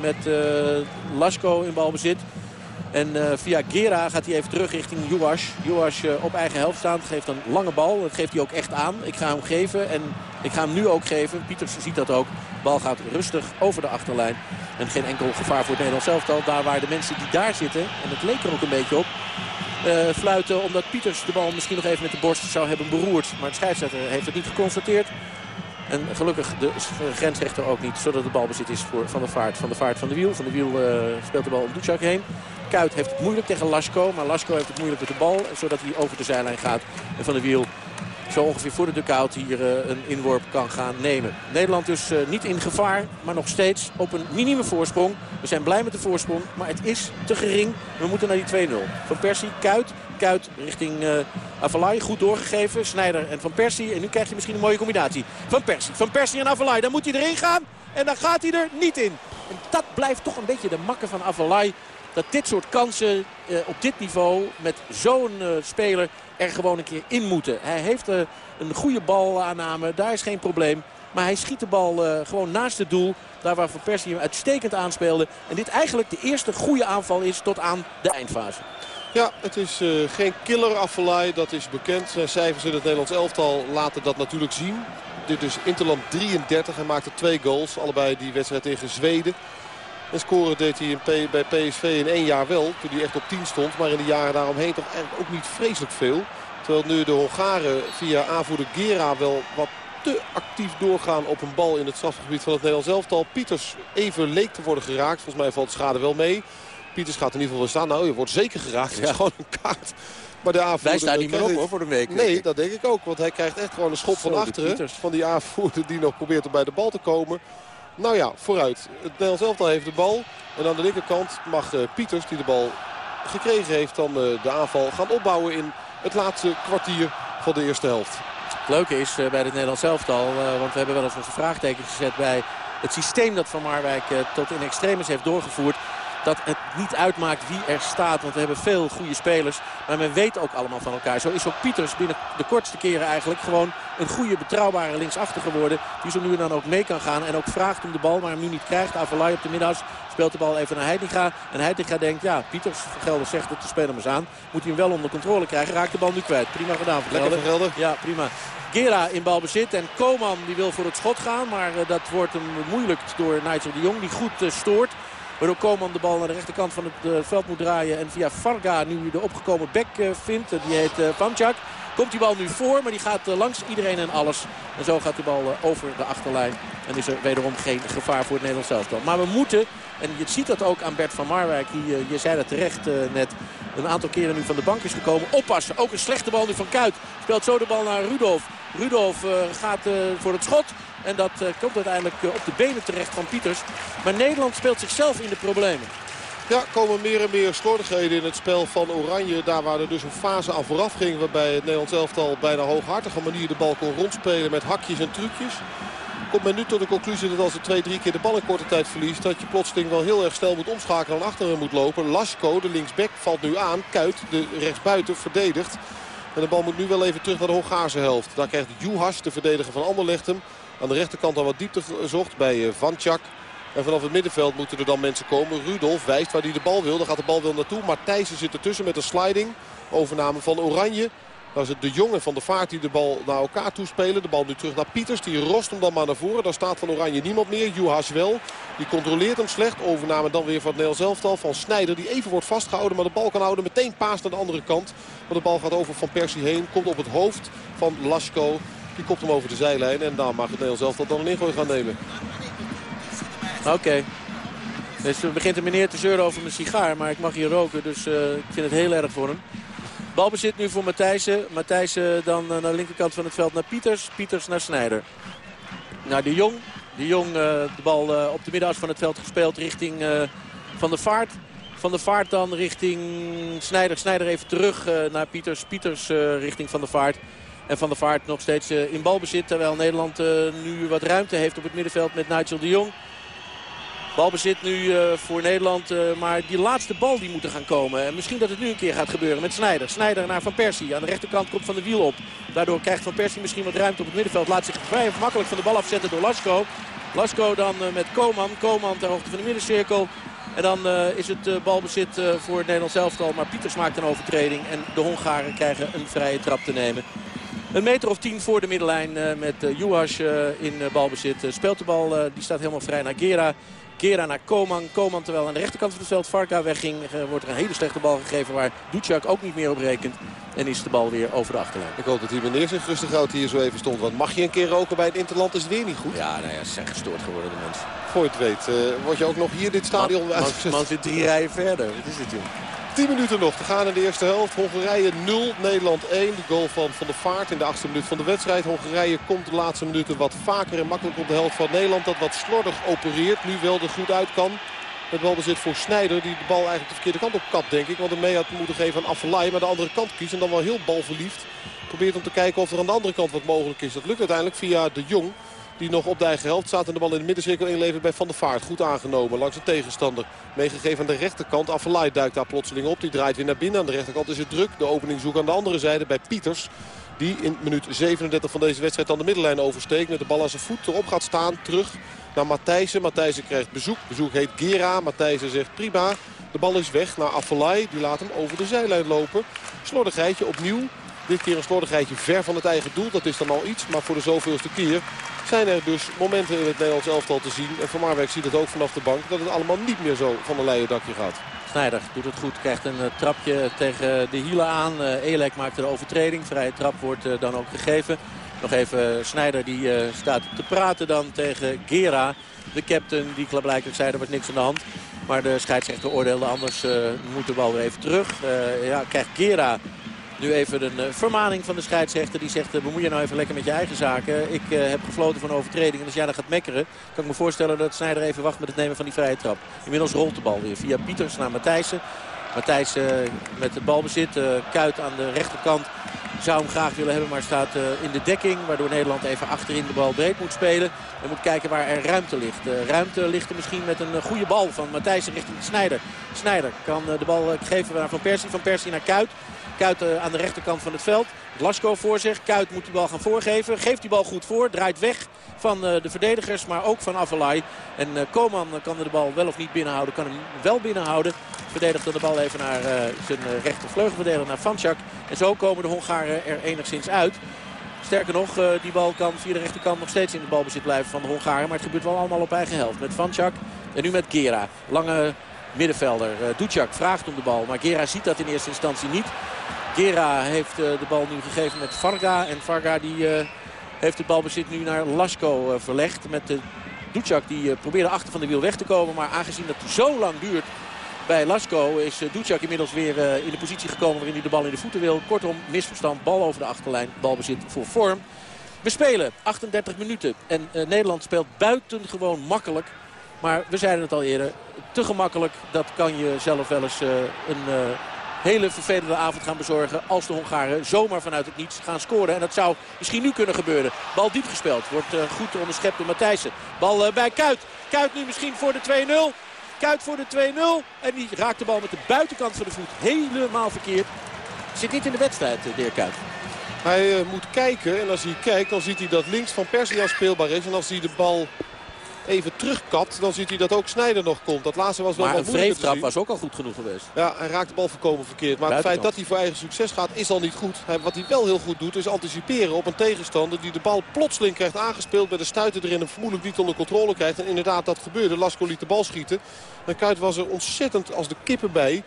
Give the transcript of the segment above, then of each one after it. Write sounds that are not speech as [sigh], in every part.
met Lasco in balbezit. En uh, via Gera gaat hij even terug richting. Juas uh, op eigen helft staan. Geeft een lange bal. Dat geeft hij ook echt aan. Ik ga hem geven. En ik ga hem nu ook geven. Pieters ziet dat ook. De bal gaat rustig over de achterlijn. En geen enkel gevaar voor het Nederlands elftal. Daar waar de mensen die daar zitten. En het leek er ook een beetje op. Fluiten omdat Pieters de bal misschien nog even met de borst zou hebben beroerd. Maar de scheidsrechter heeft het niet geconstateerd. En gelukkig de grensrechter ook niet. Zodat de balbezit is voor Van de Vaart. Van de Vaart van de Wiel. Van de Wiel uh, speelt de bal om Ducjak heen. Kuit heeft het moeilijk tegen Lasco. Maar Lasco heeft het moeilijk met de bal. Zodat hij over de zijlijn gaat. En Van de Wiel zo ongeveer voor de dugout hier uh, een inworp kan gaan nemen. Nederland dus uh, niet in gevaar, maar nog steeds op een minimum voorsprong. We zijn blij met de voorsprong, maar het is te gering. We moeten naar die 2-0. Van Persie, Kuit, Kuit richting uh, Avalai. Goed doorgegeven. Snijder en Van Persie. En nu krijg je misschien een mooie combinatie. Van Persie, Van Persie en Avalai. Dan moet hij erin gaan. En dan gaat hij er niet in. En dat blijft toch een beetje de makker van Avalai. Dat dit soort kansen uh, op dit niveau met zo'n uh, speler er gewoon een keer in moeten. Hij heeft een goede balaanname. Daar is geen probleem. Maar hij schiet de bal gewoon naast het doel. Daar waar Van Persie hem uitstekend aanspeelde. En dit eigenlijk de eerste goede aanval is tot aan de eindfase. Ja, het is uh, geen killer afvallei, dat is bekend. Zijn cijfers in het Nederlands elftal laten dat natuurlijk zien. Dit is Interland 33, hij maakte twee goals. Allebei die wedstrijd tegen Zweden. En scoren deed hij in bij PSV in één jaar wel, toen hij echt op 10 stond. Maar in de jaren daaromheen toch eigenlijk ook niet vreselijk veel. Terwijl nu de Hongaren via aanvoerder Gera wel wat te actief doorgaan op een bal in het strafgebied van het Nederlands elftal. Pieters even leek te worden geraakt. Volgens mij valt de schade wel mee. Pieters gaat in ieder geval staan. Nou, je wordt zeker geraakt. Het is gewoon een kaart. Maar de aanvoerder... Wij staan niet meer op hoor, voor de week. Nee, dat denk ik ook. Want hij krijgt echt gewoon een schop van achteren. Van die aanvoerder die nog probeert om bij de bal te komen. Nou ja, vooruit. Het Nederlands elftal heeft de bal. En aan de linkerkant mag uh, Pieters, die de bal gekregen heeft, dan uh, de aanval gaan opbouwen in het laatste kwartier van de eerste helft. Het leuke is uh, bij het Nederlands elftal, want we hebben wel eens onze vraagtekens gezet bij het systeem dat Van Marwijk tot in extremis heeft doorgevoerd dat het niet uitmaakt wie er staat. Want we hebben veel goede spelers. Maar men weet ook allemaal van elkaar. Zo is ook Pieters binnen de kortste keren eigenlijk gewoon een goede betrouwbare linksachter geworden. Die zo nu en dan ook mee kan gaan. En ook vraagt om de bal, maar hem nu niet krijgt. Avalai op de middags speelt de bal even naar Heitinga. En Heitinga denkt, ja, Pieters Gelder zegt dat de speler hem eens aan. Moet hij hem wel onder controle krijgen. Raakt de bal nu kwijt. Prima gedaan van Gelder. Gelder. Ja, prima. Gera in balbezit en Koman die wil voor het schot gaan. Maar uh, dat wordt hem moeilijk door Nigel de Jong die goed uh, stoort. Waardoor Koman de bal naar de rechterkant van het uh, veld moet draaien. En via Varga nu de opgekomen bek uh, vindt. die heet Pamchak. Komt die bal nu voor, maar die gaat langs iedereen en alles. En zo gaat de bal over de achterlijn. En is er wederom geen gevaar voor het Nederlands elftal. Maar we moeten, en je ziet dat ook aan Bert van Marwijk. Die, je zei dat terecht net, een aantal keren nu van de bank is gekomen. Oppassen, ook een slechte bal nu van Kuit. Speelt zo de bal naar Rudolf. Rudolf gaat voor het schot. En dat uh, komt uiteindelijk uh, op de benen terecht van Pieters. Maar Nederland speelt zichzelf in de problemen. Ja, komen meer en meer slordigheden in het spel van Oranje. Daar waar er dus een fase aan vooraf ging. Waarbij het Nederlands elftal bijna hooghartige manier de bal kon rondspelen met hakjes en trucjes. Komt men nu tot de conclusie dat als je twee, drie keer de bal in korte tijd verliest... dat je plotseling wel heel erg snel moet omschakelen en achteren moet lopen. Lasco, de linksback, valt nu aan. Kuit, de rechtsbuiten, verdedigt. En de bal moet nu wel even terug naar de Hongaarse helft. Daar krijgt Juhas, de verdediger van Anderlecht hem. Aan de rechterkant al wat diepte gezocht bij Vanchak. En vanaf het middenveld moeten er dan mensen komen. Rudolf wijst waar hij de bal wil. Daar gaat de bal wel naartoe. Maar Thijssen zit ertussen met een sliding. Overname van Oranje. Daar is het de jongen van de vaart die de bal naar elkaar toespelen. De bal nu terug naar Pieters. Die rost hem dan maar naar voren. Daar staat van Oranje niemand meer. Juhas wel. Die controleert hem slecht. Overname dan weer van het Nederlands elftal. Van Snijder die even wordt vastgehouden. Maar de bal kan houden. Meteen paast naar de andere kant. Maar de bal gaat over Van Persie heen. Komt op het hoofd van Lasco. Die kopt hem over de zijlijn. En daar mag het Nederlands elftal dan een ingooi gaan nemen. Oké. Okay. Dus begint de meneer te zeuren over mijn sigaar. Maar ik mag hier roken, dus uh, ik vind het heel erg voor hem. Balbezit nu voor Matthijssen. Matthijssen dan uh, naar de linkerkant van het veld naar Pieters. Pieters naar Snijder. Naar de Jong. De Jong uh, de bal op de middenas van het veld gespeeld richting Van de Vaart. Van de Vaart dan richting Snijder. Snijder even terug naar Pieters. Pieters richting Van de Vaart. En Van der Vaart nog steeds in balbezit. Terwijl Nederland nu wat ruimte heeft op het middenveld met Nigel de Jong. Balbezit nu uh, voor Nederland. Maar die laatste bal die moet er gaan komen. En misschien dat het nu een keer gaat gebeuren met Snijder. Snijder naar Van Persie. Aan de rechterkant komt Van de Wiel op. Daardoor krijgt Van Persie misschien wat ruimte op het middenveld. Laat zich vrij makkelijk van de bal afzetten door Lasco. Lasko dan met Koman. Koman ter hoogte van de middencirkel. En dan is het balbezit voor het Nederlands elftal. Maar Pieters maakt een overtreding. En de Hongaren krijgen een vrije trap te nemen. Een meter of tien voor de middenlijn met Juhas in balbezit. Speelt de bal, die staat helemaal vrij naar Gera. Kera naar Koman. Koman terwijl aan de rechterkant van het veld Varka wegging. Wordt er een hele slechte bal gegeven waar Ducjak ook niet meer op rekent. En is de bal weer over de achterlijn. Ik hoop dat hij meneer zich rustig houdt hier zo even stond. Want mag je een keer roken bij het Interland is het weer niet goed. Ja, nou ja, ze zijn gestoord geworden de mensen. Voor je het weet, uh, word je ook nog hier dit stadion... Man, man, man zit drie rijen verder. Wat is dit, joh? 10 minuten nog te gaan in de eerste helft. Hongarije 0, Nederland 1. De goal van Van der Vaart in de achtste minuut van de wedstrijd. Hongarije komt de laatste minuten wat vaker en makkelijk op de helft van Nederland. Dat wat slordig opereert. Nu wel er goed uit kan. Het balbezit voor Snijder die de bal eigenlijk de verkeerde kant op kapt denk ik. Want een mee had moeten geven aan Affelay. Maar de andere kant kiest en dan wel heel balverliefd. Probeert om te kijken of er aan de andere kant wat mogelijk is. Dat lukt uiteindelijk via de Jong. Die nog op de eigen helft staat en de bal in de middencirkel inlevert bij Van der Vaart. Goed aangenomen langs een tegenstander. Meegegeven aan de rechterkant. Affelay duikt daar plotseling op. Die draait weer naar binnen. Aan de rechterkant is het druk. De opening zoekt aan de andere zijde bij Pieters. Die in minuut 37 van deze wedstrijd dan de middenlijn oversteekt. Met de bal aan zijn voet erop gaat staan. Terug naar Matthijsen. Matthijsen krijgt bezoek. Bezoek heet Gera. Matthijsen zegt prima. De bal is weg naar Affelay. Die laat hem over de zijlijn lopen. Slordigheidje opnieuw. Dit keer een slordigheidje ver van het eigen doel. Dat is dan al iets. Maar voor de zoveelste keer zijn er dus momenten in het Nederlands elftal te zien. En Van Marwijk ziet het ook vanaf de bank. Dat het allemaal niet meer zo van een leien dakje gaat. Snijder doet het goed. Krijgt een eh, trapje tegen de hielen aan. Uh, Elek maakt de overtreding. Vrije trap wordt dan ook gegeven. Nog even Snijder die staat te praten dan tegen Gera. De captain die klaarblijkelijk zei er was niks aan de hand. Maar de scheidsrechter oordeelde anders moet de bal weer even terug. ja, krijgt Gera nu even een uh, vermaning van de scheidsrechter. Die zegt, uh, bemoei je nou even lekker met je eigen zaken. Ik uh, heb gefloten van overtreding. En als jij dan gaat mekkeren, kan ik me voorstellen dat Snijder even wacht met het nemen van die vrije trap. Inmiddels rolt de bal weer via Pieters naar Matthijssen. Matthijssen met het balbezit. Kuit aan de rechterkant zou hem graag willen hebben, maar staat in de dekking. Waardoor Nederland even achterin de bal breed moet spelen. En moet kijken waar er ruimte ligt. ruimte ligt er misschien met een goede bal van Matthijssen richting Snijder. Snijder kan de bal geven naar Van Persie. Van Persie naar Kuit. Kuit eh, aan de rechterkant van het veld. Lasco voor zich. Kuit moet die bal gaan voorgeven. Geeft die bal goed voor. Draait weg van eh, de verdedigers, maar ook van Avalai. En uh, Koman kan de bal wel of niet binnenhouden. Kan hem wel binnenhouden. Verdedigt de bal even naar zijn rechtervleugelverdediger, naar Vanchak. En zo komen de Hongaren er enigszins uit. Sterker nog, die bal kan via de rechterkant nog steeds in het balbezit blijven van de Hongaren. Maar het gebeurt wel allemaal op eigen helft. Met Vanchak en nu met Gera. Lange middenvelder. Uh, vraagt om de bal, maar Gera ziet dat in eerste instantie niet. Gera heeft eh, de bal nu gegeven met Varga. En Varga die, eh, heeft het balbezit nu naar Lasko eh, verlegd. Met de die probeerde achter van de wiel weg te komen. Maar aangezien dat zo lang duurt bij Lasko is Ducjak inmiddels weer in de positie gekomen waarin hij de bal in de voeten wil. Kortom, misverstand, bal over de achterlijn, balbezit voor vorm. We spelen 38 minuten en Nederland speelt buitengewoon makkelijk. Maar we zeiden het al eerder, te gemakkelijk. Dat kan je zelf wel eens een hele vervelende avond gaan bezorgen. Als de Hongaren zomaar vanuit het niets gaan scoren. En dat zou misschien nu kunnen gebeuren. Bal diep gespeeld. Wordt uh, goed onderschept door Matthijssen. Bal uh, bij Kuit. Kuit nu misschien voor de 2-0. Kuit voor de 2-0. En die raakt de bal met de buitenkant van de voet helemaal verkeerd. Zit niet in de wedstrijd, uh, Dirk Kuit. Hij moet kijken en als hij kijkt dan ziet hij dat links van Persie speelbaar is. En als hij de bal even terugkapt, dan ziet hij dat ook Snijder nog komt. Dat laatste was wel maar een vreeftrap was ook al goed genoeg geweest. Ja, hij raakt de bal voorkomen verkeerd. Maar het feit dat hij voor eigen succes gaat is al niet goed. Wat hij wel heel goed doet is anticiperen op een tegenstander die de bal plotseling krijgt aangespeeld. Bij de stuiter erin en vermoedelijk niet onder controle krijgt. En inderdaad dat gebeurde. Lasco liet de bal schieten. En Kuit was er ontzettend als de kippen bij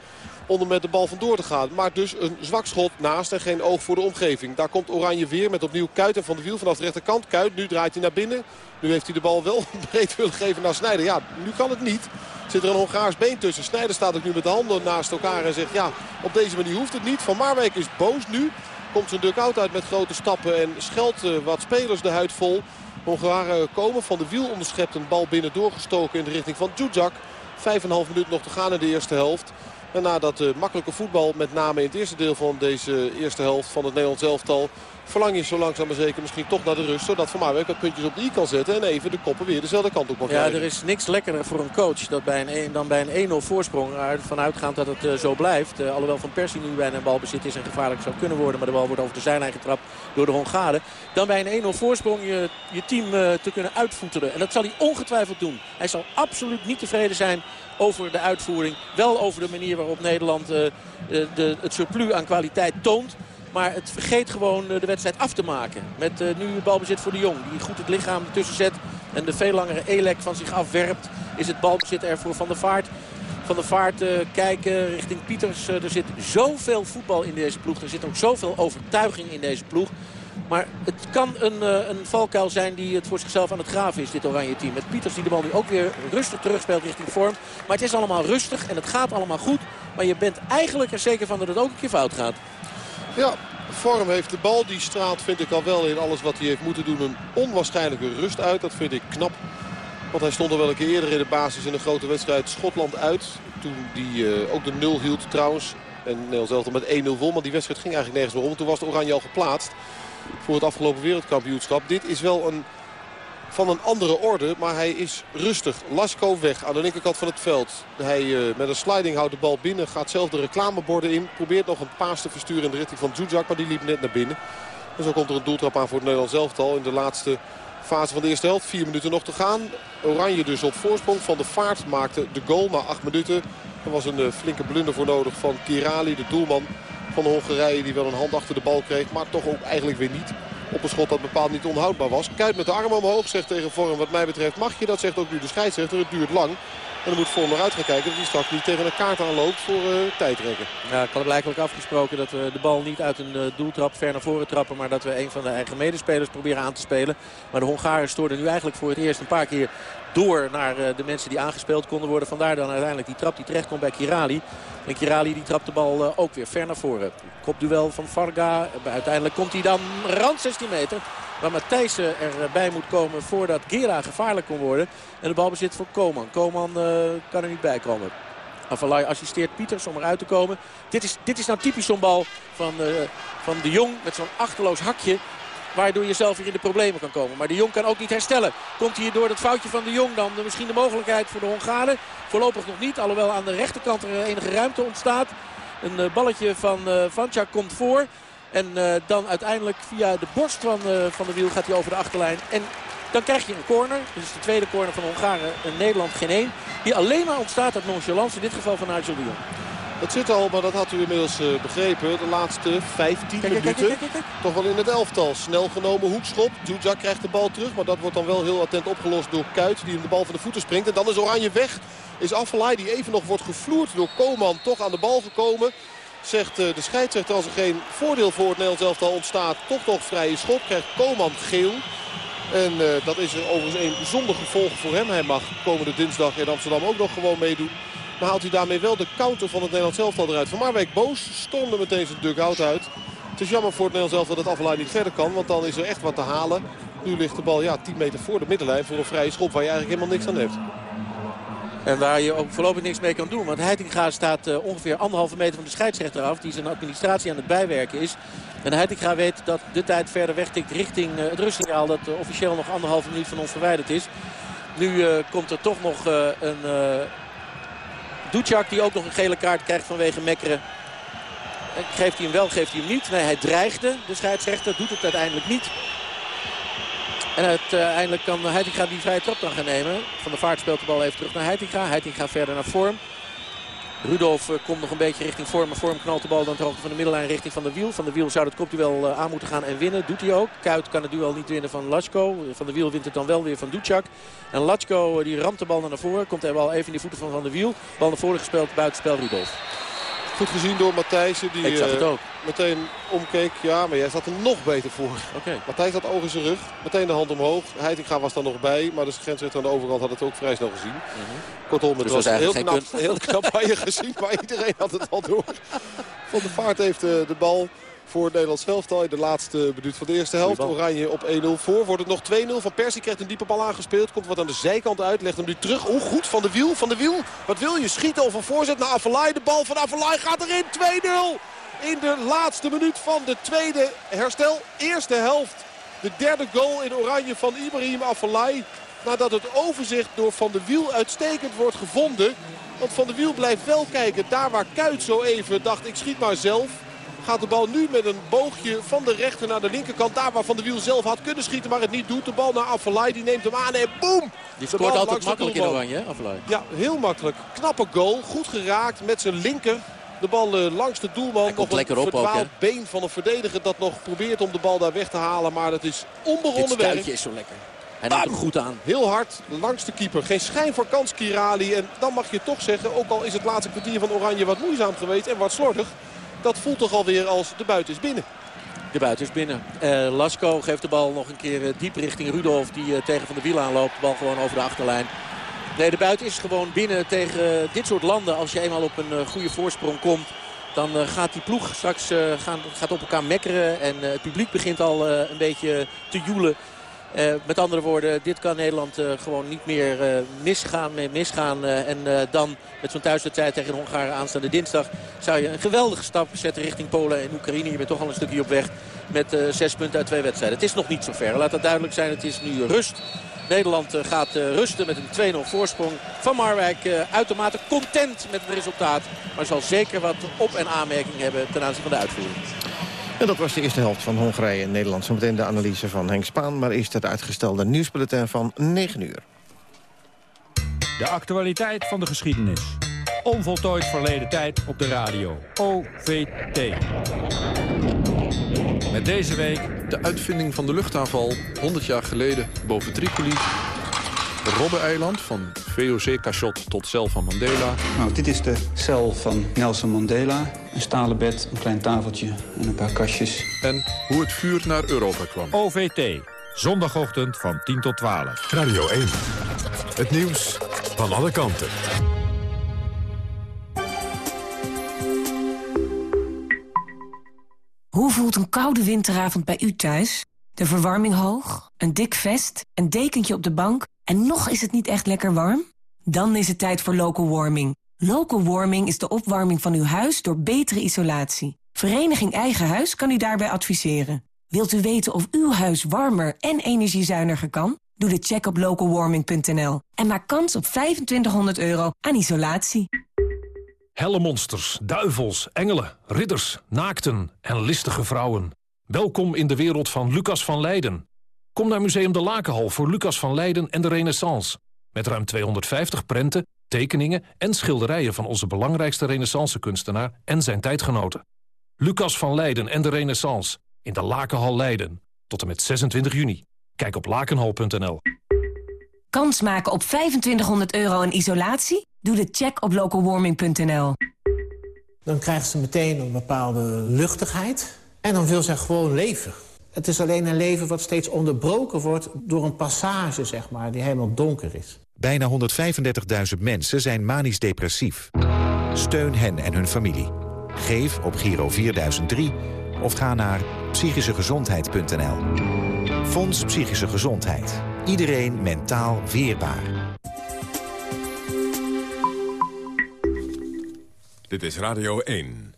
om er met de bal vandoor te gaan. Maar dus een zwak schot naast en geen oog voor de omgeving. Daar komt Oranje weer met opnieuw Kuit en Van de Wiel vanaf de rechterkant. Kuit, nu draait hij naar binnen. Nu heeft hij de bal wel [laughs] breed willen geven naar Snijder. Ja, nu kan het niet. Zit er een Hongaars been tussen. Snijder staat ook nu met de handen naast elkaar en zegt ja, op deze manier hoeft het niet. Van Marwijk is boos nu. Komt zijn duck-out uit met grote stappen en scheldt eh, wat spelers de huid vol. Hongaren komen van de wiel onderschept een bal binnen doorgestoken in de richting van Djudjak. Vijf en een half minuut nog te gaan in de eerste helft. En na dat makkelijke voetbal, met name in het eerste deel van deze eerste helft van het Nederlands elftal verlang je zo langzaam maar zeker misschien toch naar de rust. Zodat Van Marwijk wat puntjes op de i kan zetten. En even de koppen weer dezelfde kant op kan. Ja, er is niks lekkerder voor een coach dat bij een, dan bij een 1-0 voorsprong. Ervan uitgaand dat het uh, zo blijft. Uh, alhoewel Van Persie nu bijna een balbezit is en gevaarlijk zou kunnen worden. Maar de bal wordt over de zijlijn getrapt door de Hongaren. Dan bij een 1-0 voorsprong je, je team uh, te kunnen uitvoeteren. En dat zal hij ongetwijfeld doen. Hij zal absoluut niet tevreden zijn over de uitvoering. Wel over de manier waarop Nederland de, het surplus aan kwaliteit toont. Maar het vergeet gewoon eh, de wedstrijd af te maken. Met uh, nu balbezit voor de Jong. Die goed het lichaam ertussen zet. En de veel langere Elek van zich afwerpt. Is het balbezit er voor Van der Vaart. Van der Vaart uh, kijken richting Pieters. er zit zoveel voetbal in deze ploeg. Er zit ook zoveel overtuiging in deze ploeg. Maar het kan een, een valkuil zijn die het voor zichzelf aan het graven is, dit oranje team. Met Pieters die de bal nu ook weer rustig terugspeelt richting vorm. Maar het is allemaal rustig en het gaat allemaal goed. Maar je bent eigenlijk er zeker van dat het ook een keer fout gaat. Ja, Vorm heeft de bal. Die straalt vind ik al wel in alles wat hij heeft moeten doen een onwaarschijnlijke rust uit. Dat vind ik knap. Want hij stond er wel een keer eerder in de basis in een grote wedstrijd Schotland uit. Toen die uh, ook de nul hield trouwens. En Nederland zelf met 1-0 won. Maar die wedstrijd ging eigenlijk nergens meer om. Toen was de Oranje al geplaatst voor het afgelopen wereldkampioenschap. Dit is wel een van een andere orde. Maar hij is rustig. Lasko weg aan de linkerkant van het veld. Hij uh, met een sliding houdt de bal binnen. Gaat zelf de reclameborden in. Probeert nog een paas te versturen in de richting van Zuzak. Maar die liep net naar binnen. En zo komt er een doeltrap aan voor het Nederlands elftal. In de laatste fase van de eerste helft. Vier minuten nog te gaan. Oranje dus op voorsprong. Van de Vaart maakte de goal na acht minuten. Er was een uh, flinke blunder voor nodig van Kirali, de doelman van Hongarije. Die wel een hand achter de bal kreeg. Maar toch ook eigenlijk weer niet op een schot dat bepaald niet onhoudbaar was. Kuit met de arm omhoog zegt tegen Vorm wat mij betreft mag je. Dat zegt ook nu de scheidsrechter. Het duurt lang. En dan moet Vorm nog uit gaan kijken dat hij straks niet tegen een kaart aanloopt voor uh, tijdrekken. Ja, ik had blijkbaar afgesproken dat we de bal niet uit een uh, doeltrap ver naar voren trappen. Maar dat we een van de eigen medespelers proberen aan te spelen. Maar de Hongaren stoorden nu eigenlijk voor het eerst een paar keer door naar uh, de mensen die aangespeeld konden worden. Vandaar dan uiteindelijk die trap die terecht komt bij Kirali. En Kirali die trapt de bal ook weer ver naar voren. Kopduel van Varga. Uiteindelijk komt hij dan rand 16 meter. Waar Matthijssen erbij moet komen voordat Gera gevaarlijk kon worden. En de bal bezit voor Koman. Koman kan er niet bij komen. Avalai assisteert Pieters om eruit te komen. Dit is, dit is nou typisch zo'n bal van, van de Jong met zo'n achterloos hakje. Waardoor je zelf weer in de problemen kan komen. Maar de Jong kan ook niet herstellen. Komt hier door dat foutje van de Jong dan misschien de mogelijkheid voor de Hongaren. Voorlopig nog niet. Alhoewel aan de rechterkant er enige ruimte ontstaat. Een uh, balletje van uh, komt voor. En dan uiteindelijk via de borst van, van de wiel gaat hij over de achterlijn. En dan krijg je een corner. Dit is de tweede corner van Hongaren. En Nederland geen één. Die alleen maar ontstaat uit nonchalance. In dit geval van Nigel de Jong. Dat zit al, maar dat had u inmiddels uh, begrepen. De laatste 15 kijk, minuten. Kijk, kijk, toch wel in het elftal. Snel genomen hoekschop. Zuzak krijgt de bal terug. Maar dat wordt dan wel heel attent opgelost door Kuit. Die hem de bal van de voeten springt. En dan is Oranje weg. Is Affelay die even nog wordt gevloerd door Koman. Toch aan de bal gekomen. Zegt uh, de scheidsrechter als er geen voordeel voor het Nederlands elftal ontstaat. Toch nog vrije schop. Krijgt Koman geel. En uh, dat is er overigens een zonder gevolg voor hem. Hij mag komende dinsdag in Amsterdam ook nog gewoon meedoen. Maar haalt hij daarmee wel de counter van het Nederlands elftal eruit. Van Marwijk boos stormde meteen zijn dugout uit. Het is jammer voor het Nederlands elftal dat Affelay niet verder kan. Want dan is er echt wat te halen. Nu ligt de bal ja, 10 meter voor de middenlijn voor een vrije schop waar je eigenlijk helemaal niks aan hebt. En waar je ook voorlopig niks mee kan doen. Want Heitinga staat uh, ongeveer anderhalve meter van de scheidsrechter af. Die zijn administratie aan het bijwerken is. En Heitinga weet dat de tijd verder wegtikt richting uh, het rustsignaal. Dat uh, officieel nog anderhalve minuut van ons verwijderd is. Nu komt er toch nog een Ducjak die ook nog een gele kaart krijgt vanwege mekkeren. Geeft hij hem wel, geeft hij hem niet. Nee, hij dreigde. De scheidsrechter doet het uiteindelijk niet. En uiteindelijk kan Heitinga die vrije trap dan gaan nemen. Van de Vaart speelt de bal even terug naar Heitinga. Heitinga verder naar Vorm. Rudolf eh, komt nog een beetje richting Vorm. Maar Vorm knalt de bal dan ter hoogte van de middenlijn richting Van de Wiel. Van de Wiel zou het kopduel eh, aan moeten gaan en winnen. Doet hij ook. Kuit kan het duel niet winnen van Latschko. Van de Wiel wint het dan wel weer van Ducjak. En Latschko eh, die ramt de bal naar voren. Komt er wel even in de voeten van Van de Wiel. Bal naar voren gespeeld. Buitenspel Rudolf. Goed gezien door Matthijssen. Die Ik zag het ook. meteen omkeek. Ja, maar jij zat er nog beter voor. Okay. Matthijs had oog in zijn rug. Meteen de hand omhoog. Heitinga was daar nog bij. Maar de grensrechter aan de overkant had het ook vrij snel gezien. Mm -hmm. Kortom, het dus was, was heel, knap, [laughs] heel knap je gezien. Maar iedereen had het al door. Van de Vaart heeft de bal voor het Nederlands elftal in de laatste minuut van de eerste helft. Oranje op 1-0 voor. Wordt het nog 2-0. Van Persie krijgt een diepe bal aangespeeld. Komt wat aan de zijkant uit. Legt hem nu terug. Oeh, goed. Van de wiel. Van de wiel. Wat wil je? Schieten of een voorzet naar Avalai. De bal van Avalai gaat erin. 2-0 in de laatste minuut van de tweede herstel. Eerste helft. De derde goal in oranje van Ibrahim Afellay. Nadat het overzicht door Van de Wiel uitstekend wordt gevonden. Want Van de Wiel blijft wel kijken. Daar waar Kuit zo even dacht ik schiet maar zelf. Gaat de bal nu met een boogje van de rechter naar de linkerkant. Daar waar Van de Wiel zelf had kunnen schieten, maar het niet doet. De bal naar Afellay, die neemt hem aan en boem! Die scoort altijd makkelijk in oranje, Afellay. Ja, heel makkelijk. Knappe goal, goed geraakt met zijn linker. De bal uh, langs de doelman. Nog een verdwaald been van een verdediger dat nog probeert om de bal daar weg te halen. Maar het is onbegonnen werk. Dit is zo lekker. Hij neemt hem goed aan. Heel hard langs de keeper. Geen schijn voor kans Kirali. En dan mag je toch zeggen, ook al is het laatste kwartier van Oranje wat moeizaam geweest en wat slordig. Dat voelt toch alweer als de buiten is binnen. De buiten is binnen. Uh, Lasco geeft de bal nog een keer uh, diep richting Rudolf. Die uh, tegen Van de Wiel aanloopt. De bal gewoon over de achterlijn. Nee, de buiten is gewoon binnen tegen dit soort landen. Als je eenmaal op een goede voorsprong komt... Dan gaat die ploeg straks gaan, gaat op elkaar mekkeren. En het publiek begint al een beetje te joelen. Uh, met andere woorden, dit kan Nederland uh, gewoon niet meer uh, misgaan. misgaan en dan met zo'n thuiswedstrijd tegen de Hongaren aanstaande dinsdag... zou je een geweldige stap zetten richting Polen en Oekraïne. Je bent toch al een stukje op weg met zes punten uit twee wedstrijden. Het is nog niet zo ver. Laat dat duidelijk zijn. Het is nu rust. Nederland gaat rusten met een 2-0 voorsprong. Van Marwijk uitermate content met het resultaat. Maar zal zeker wat op- en aanmerking hebben ten aanzien van de uitvoering. En dat was de eerste helft van Hongarije en Nederland. Zometeen de analyse van Henk Spaan. Maar eerst het uitgestelde nieuwsbulletin van 9 uur. De actualiteit van de geschiedenis. Onvoltooid verleden tijd op de radio. OVT. Met deze week... De uitvinding van de luchtaanval 100 jaar geleden boven Tripoli Robbe-eiland, van VOC-cachot tot cel van Mandela. Nou, dit is de cel van Nelson Mandela. Een stalen bed, een klein tafeltje en een paar kastjes. En hoe het vuur naar Europa kwam. OVT, zondagochtend van 10 tot 12. Radio 1, het nieuws van alle kanten. Hoe voelt een koude winteravond bij u thuis? De verwarming hoog, een dik vest, een dekentje op de bank... en nog is het niet echt lekker warm? Dan is het tijd voor local warming. Local warming is de opwarming van uw huis door betere isolatie. Vereniging Eigen Huis kan u daarbij adviseren. Wilt u weten of uw huis warmer en energiezuiniger kan? Doe de check op localwarming.nl en maak kans op 2500 euro aan isolatie. Helle monsters, duivels, engelen, ridders, naakten en listige vrouwen. Welkom in de wereld van Lucas van Leiden. Kom naar Museum de Lakenhal voor Lucas van Leiden en de Renaissance. Met ruim 250 prenten, tekeningen en schilderijen... van onze belangrijkste renaissance-kunstenaar en zijn tijdgenoten. Lucas van Leiden en de Renaissance in de Lakenhal Leiden. Tot en met 26 juni. Kijk op lakenhal.nl. Kans maken op 2500 euro in isolatie? Doe de check op localwarming.nl. Dan krijgt ze meteen een bepaalde luchtigheid... En dan wil zij gewoon leven. Het is alleen een leven wat steeds onderbroken wordt door een passage, zeg maar, die helemaal donker is. Bijna 135.000 mensen zijn manisch depressief. Steun hen en hun familie. Geef op Giro 4003 of ga naar psychischegezondheid.nl. Fonds Psychische Gezondheid. Iedereen mentaal weerbaar. Dit is Radio 1.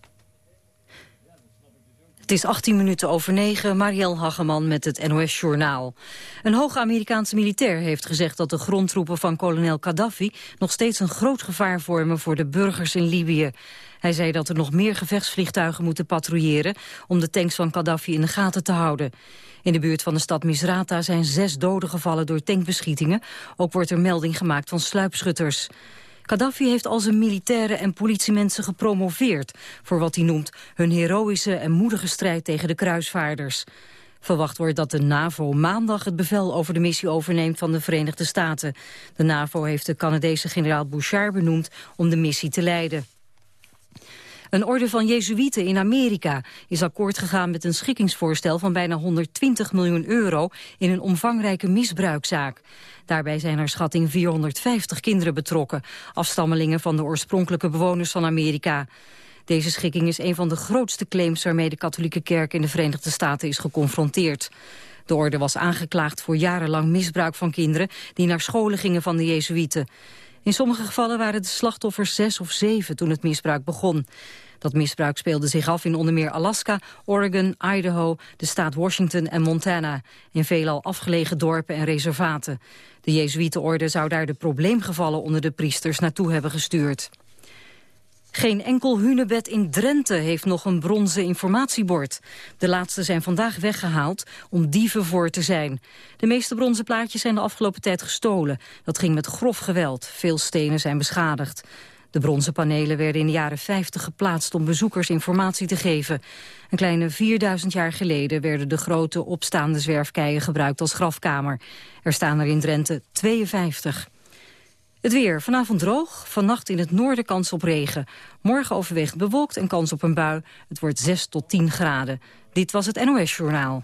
Is 18 minuten over 9. Marielle Hageman met het NOS Journaal. Een hoge Amerikaanse militair heeft gezegd dat de grondtroepen van kolonel Gaddafi... nog steeds een groot gevaar vormen voor de burgers in Libië. Hij zei dat er nog meer gevechtsvliegtuigen moeten patrouilleren... om de tanks van Gaddafi in de gaten te houden. In de buurt van de stad Misrata zijn zes doden gevallen door tankbeschietingen. Ook wordt er melding gemaakt van sluipschutters. Gaddafi heeft al zijn militairen en politiemensen gepromoveerd... voor wat hij noemt hun heroïsche en moedige strijd tegen de kruisvaarders. Verwacht wordt dat de NAVO maandag het bevel over de missie overneemt van de Verenigde Staten. De NAVO heeft de Canadese generaal Bouchard benoemd om de missie te leiden. Een orde van Jezuïeten in Amerika is akkoord gegaan met een schikkingsvoorstel van bijna 120 miljoen euro in een omvangrijke misbruikzaak. Daarbij zijn naar schatting 450 kinderen betrokken, afstammelingen van de oorspronkelijke bewoners van Amerika. Deze schikking is een van de grootste claims waarmee de katholieke kerk in de Verenigde Staten is geconfronteerd. De orde was aangeklaagd voor jarenlang misbruik van kinderen die naar scholen gingen van de Jezuïeten. In sommige gevallen waren de slachtoffers zes of zeven toen het misbruik begon. Dat misbruik speelde zich af in onder meer Alaska, Oregon, Idaho, de staat Washington en Montana. In veelal afgelegen dorpen en reservaten. De Jezuïetenorde zou daar de probleemgevallen onder de priesters naartoe hebben gestuurd. Geen enkel hunebed in Drenthe heeft nog een bronzen informatiebord. De laatste zijn vandaag weggehaald om dieven voor te zijn. De meeste bronzen plaatjes zijn de afgelopen tijd gestolen. Dat ging met grof geweld. Veel stenen zijn beschadigd. De bronzen panelen werden in de jaren 50 geplaatst om bezoekers informatie te geven. Een kleine 4000 jaar geleden werden de grote opstaande zwerfkeien gebruikt als grafkamer. Er staan er in Drenthe 52. Het weer. Vanavond droog. Vannacht in het noorden kans op regen. Morgen overwegend bewolkt en kans op een bui. Het wordt 6 tot 10 graden. Dit was het NOS Journaal.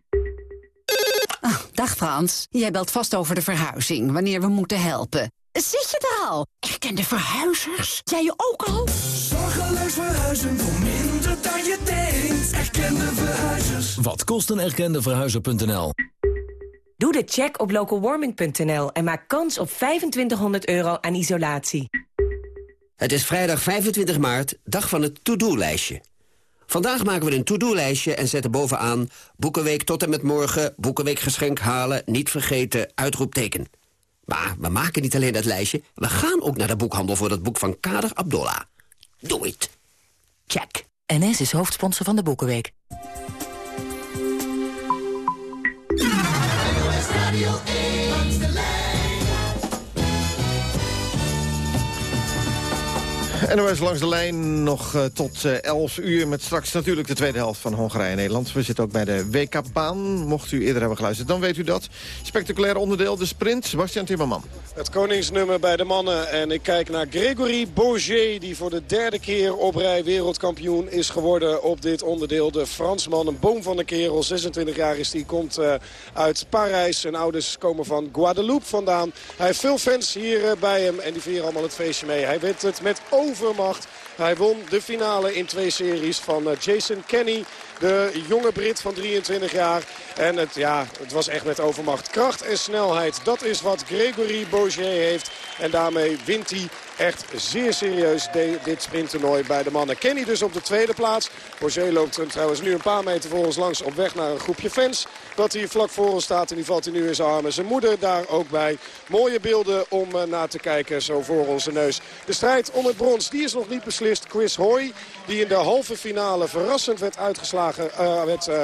Oh, dag Frans, jij belt vast over de verhuizing, wanneer we moeten helpen. Zit je er al? Erkende verhuizers? Jij je ook al? Zorgeloos verhuizen voor minder dan je denkt. Erkende verhuizers. Wat kost een erkende verhuizer.nl? Doe de check op localwarming.nl en maak kans op 2500 euro aan isolatie. Het is vrijdag 25 maart, dag van het to-do-lijstje. Vandaag maken we een to-do-lijstje en zetten bovenaan... Boekenweek tot en met morgen, Boekenweek geschenk halen... niet vergeten, uitroepteken. Maar we maken niet alleen dat lijstje... we gaan ook naar de boekhandel voor dat boek van Kader Abdollah. Doe it. Check. NS is hoofdsponsor van de Boekenweek. [laughs] NOS langs de lijn nog uh, tot uh, 11 uur... met straks natuurlijk de tweede helft van Hongarije-Nederland. We zitten ook bij de WK-baan. Mocht u eerder hebben geluisterd, dan weet u dat. Spectaculair onderdeel, de sprint. Sebastian Timmerman. Het koningsnummer bij de mannen. En ik kijk naar Gregory Bourget... die voor de derde keer op rij wereldkampioen is geworden op dit onderdeel. De Fransman, een boom van een kerel. 26 jaar is die, komt uh, uit Parijs. Zijn ouders komen van Guadeloupe vandaan. Hij heeft veel fans hier bij hem en die vieren allemaal het feestje mee. Hij wint het met overmacht. Hij won de finale in twee series van uh, Jason Kenny. De jonge Brit van 23 jaar. En het, ja, het was echt met overmacht. Kracht en snelheid, dat is wat Gregory Bourget heeft. En daarmee wint hij echt zeer serieus dit sprinttoernooi bij de mannen. Kenny dus op de tweede plaats. Bourget loopt trouwens nu een paar meter voor ons langs op weg naar een groepje fans. Dat hier vlak voor ons staat en die valt hij nu in zijn armen. Zijn moeder daar ook bij. Mooie beelden om uh, naar te kijken zo voor onze neus. De strijd om het brons, die is nog niet beslist. Chris Hoy, die in de halve finale verrassend werd uitgeslagen, uh, werd uh,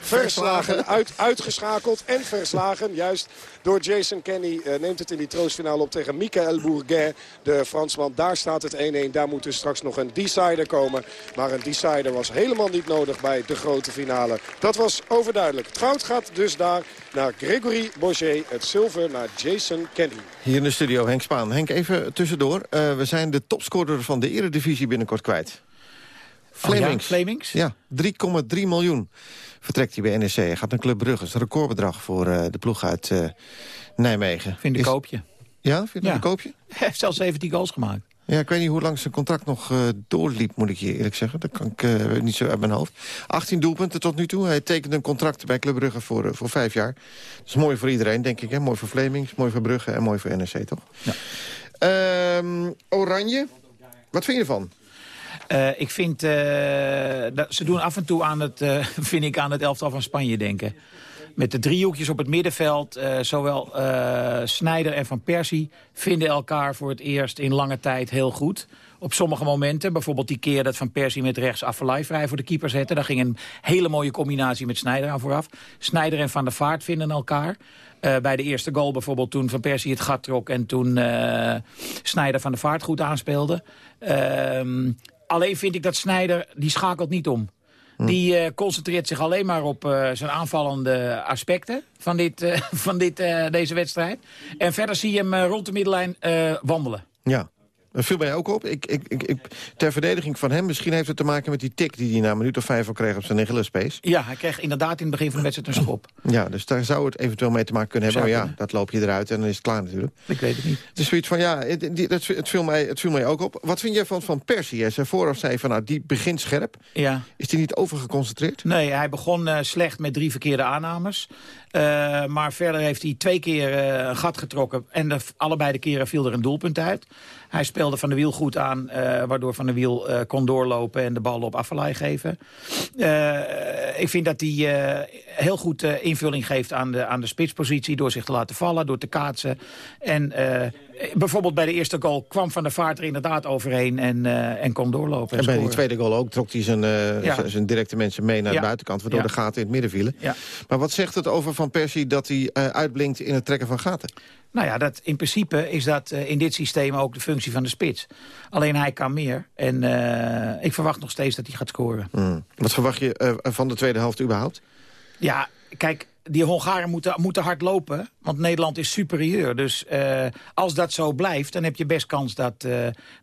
verslagen, uit, uitgeschakeld en verslagen. Juist door Jason Kenny neemt het in die troostfinale op tegen Michael Bourguin, de Fransman. Daar staat het 1-1. Daar moet dus straks nog een decider komen. Maar een decider was helemaal niet nodig bij de grote finale. Dat was overduidelijk. Het goud gaat dus daar naar Gregory Bourget. Het zilver naar Jason Kenny. Hier in de studio Henk Spaan. Henk, even tussendoor. Uh, we zijn de topscorer van de eredivisie binnenkort kwijt. Flemings. Oh ja, Flemings? Ja, 3,3 miljoen vertrekt hij bij NEC. Hij gaat naar Club Brugge. Dat is een recordbedrag voor uh, de ploeg uit uh, Nijmegen. Vind ik een koopje. Ja, vind je ja. een koopje? [laughs] Hij heeft zelfs 17 goals gemaakt. Ja, ik weet niet hoe lang zijn contract nog uh, doorliep, moet ik je eerlijk zeggen. Dat kan ik uh, niet zo uit mijn hoofd. 18 doelpunten tot nu toe. Hij tekent een contract bij Club Brugge voor, uh, voor vijf jaar. Dat is mooi voor iedereen, denk ik. Hè? Mooi voor Flemings, mooi voor Brugge en mooi voor NEC, toch? Ja. Uh, Oranje, wat vind je ervan? Uh, ik vind, uh, dat, ze doen af en toe aan het, uh, [laughs] vind ik aan het elftal van Spanje denken. Met de driehoekjes op het middenveld, zowel Snijder en Van Persie... vinden elkaar voor het eerst in lange tijd heel goed. Op sommige momenten, bijvoorbeeld die keer dat Van Persie met rechts Affelay vrij voor de keeper zette... daar ging een hele mooie combinatie met Snijder aan vooraf. Snijder en Van der Vaart vinden elkaar. Uh, bij de eerste goal bijvoorbeeld toen Van Persie het gat trok... en toen uh, Snijder van der Vaart goed aanspeelde. Uh, alleen vind ik dat Snijder, die schakelt niet om. Hm. Die eh, concentreert zich alleen maar op eh, zijn aanvallende aspecten van, dit, eh, [laughs] van dit, deze wedstrijd. En verder zie je hem rond de middenlijn eh, wandelen. Ja. Dat viel mij ook op. Ik, ik, ik, ik- ter verdediging van hem, misschien heeft het te maken met die tik... die hij na een minuut of vijf al kreeg op zijn Achillespees. Ja, hij kreeg inderdaad in het begin van de wedstrijd een [clears throat] schop. Ja, dus daar zou het eventueel mee te maken kunnen hebben. Maar ja, dat loop je eruit en dan is het klaar natuurlijk. Ik weet het niet. Het is zoiets van, ja, het, het, viel mij, het viel mij ook op. Wat vind jij van Van Persie? Hij zei vooraf zei van, nou, die begint scherp. Ja. Is die niet overgeconcentreerd? Nee, hij begon eh, slecht met drie verkeerde aannames. Eh, maar verder heeft hij twee keer eh, een gat getrokken. En de, allebei de keren viel er een doelpunt uit. Hij speelde Van de Wiel goed aan, eh, waardoor Van de Wiel eh, kon doorlopen... en de bal op Affelay geven. Eh, ik vind dat hij heel goed eh, invulling geeft aan de, aan de spitspositie... door zich te laten vallen, door te kaatsen. En eh, bijvoorbeeld bij de eerste goal kwam Van der Vaart er inderdaad overheen... en, eh, en kon doorlopen. En bij die tweede goal ook trok hij zijn, Ja. zijn- directe mensen mee naar Ja. de buitenkant... waardoor Ja. de gaten in het midden vielen. Maar wat zegt het over Van Persie dat hij uitblinkt in het trekken van gaten? Nou ja, dat, in principe is dat in dit systeem ook de functie van de spits. Alleen hij kan meer. En ik verwacht nog steeds dat hij gaat scoren. Hmm. Wat verwacht je van de tweede helft überhaupt? Ja, kijk, die Hongaren moeten, moeten hard lopen. Want Nederland is superieur. Dus eh, als dat zo blijft, dan heb je best kans dat, eh,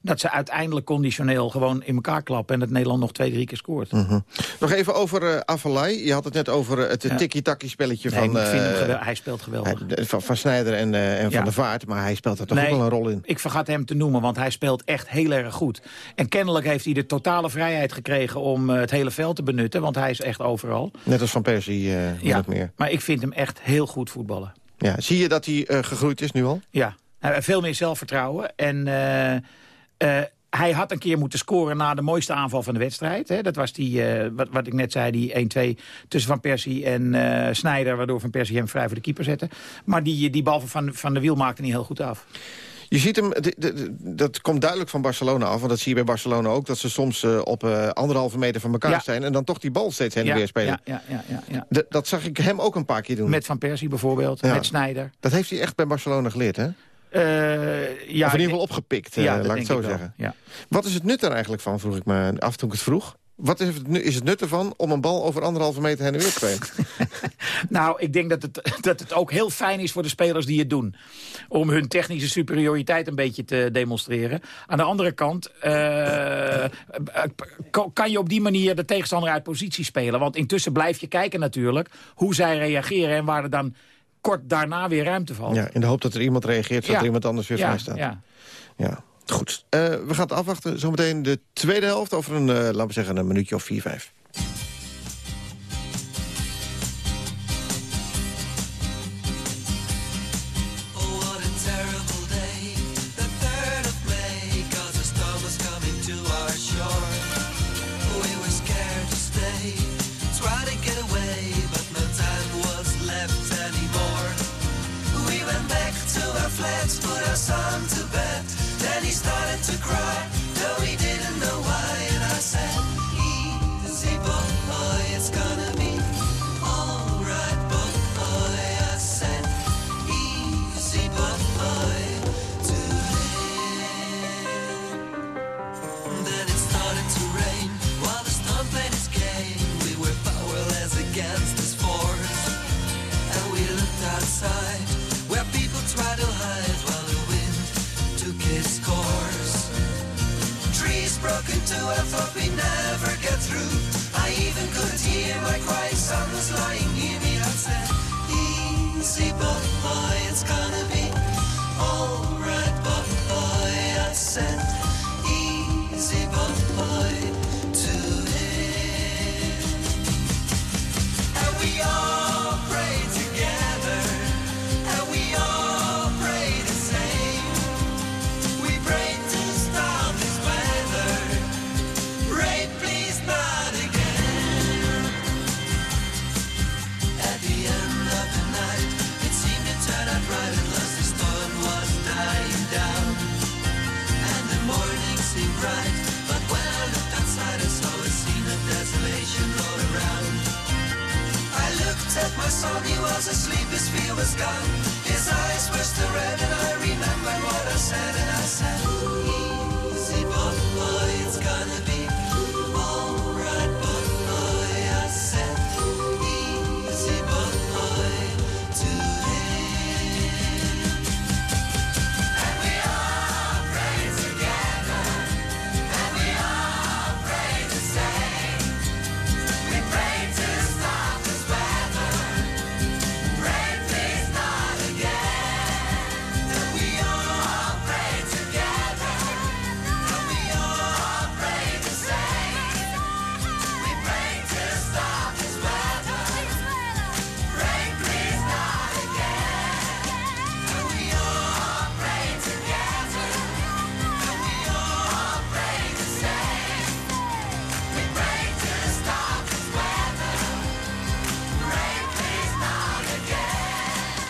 dat ze uiteindelijk conditioneel gewoon in elkaar klappen. En dat Nederland nog twee, drie keer scoort. Mhm. Nog even over eh Avalai. Je had het net over het Ja. tikkie-takkie spelletje Nee, van, ik vind hem hij speelt geweldig. hij- van, van Snijder en, en Ja. Van der Vaart. Maar hij speelt er toch Nee, ook wel een rol in. Ik vergat hem te noemen, want hij speelt echt heel erg goed. En kennelijk heeft hij de totale vrijheid gekregen om het hele veld te benutten. Want hij is echt overal. Net als Van Persie, Ja, meer. maar ik vind hem echt heel goed voetballen. Ja. Zie je dat hij eh, gegroeid is nu al? Ja, hij heeft veel meer zelfvertrouwen. En eh, eh, hij had een keer moeten scoren na de mooiste aanval van de wedstrijd. Hè. Dat was die, eh, wat, wat ik net zei, die 1-2 tussen Van Persie en eh Snijder... waardoor Van Persie hem vrij voor de keeper zette. Maar die, die bal Van, van de Wiel maakte niet heel goed af. Je ziet hem, dat komt duidelijk van Barcelona af. Want dat zie je bij Barcelona ook. Dat ze soms eh, op eh, anderhalve meter van elkaar Ja. zijn. En dan toch die bal steeds heen en Ja, weer spelen. Ja, ja, ja, ja, dat zag ik hem ook een paar keer doen. Met Van Persie bijvoorbeeld, met Snijder. Dat heeft hij echt bij Barcelona geleerd, hè? Eh, ja, of in ieder geval opgepikt, laat ik het zo ik zeggen. ja. Wat is het nut er eigenlijk van, vroeg ik me af toen ik het vroeg. Wat is het, nu- is het nut ervan om een bal over anderhalve meter heen en weer te spelen? [laughs] Nou, ik denk dat het, dat het ook heel fijn is voor de spelers die het doen. Om hun technische superioriteit een beetje te demonstreren. Aan de andere kant eh, kan- kan je op die manier de tegenstander uit positie spelen. Want intussen blijf je kijken natuurlijk hoe zij reageren... en waar er dan kort daarna weer ruimte valt. ja, in de hoop dat er iemand reageert, zodat Ja. er iemand anders weer Ja, vrij staat. ja. Ja, goed. Eh, we gaan het afwachten. Zometeen de tweede helft over een, eh, laten we zeggen, een minuutje of vier, vijf. Broke into son, he was asleep, his fear was gone. His eyes were still red, and I remembered what I said, and I said,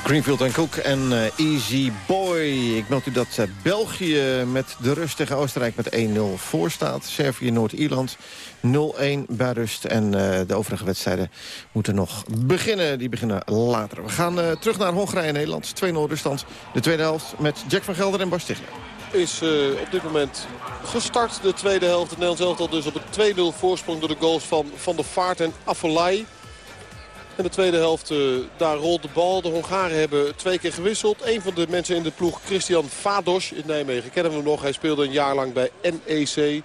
Greenfield en Cook en eh, Easy Boy. Ik meld u dat eh, België met de rust tegen Oostenrijk met 1-0 voor staat. Servië, Noord-Ierland 0-1 bij rust. En eh, de overige wedstrijden moeten nog beginnen. Die beginnen later. We gaan terug naar Hongarije en Nederland. 2-0 ruststand. De tweede helft met Jack van Gelder en Bas is op dit moment gestart. De tweede helft. Het Nederlands elftal dus op een 2-0 voorsprong door de goals van Van der Vaart en Affelay. En de tweede helft, eh, daar rolt de bal. De Hongaren hebben twee keer gewisseld. Een van de mensen in de ploeg, Christian Vados in Nijmegen. Kennen we hem nog. Hij speelde een jaar lang bij NEC.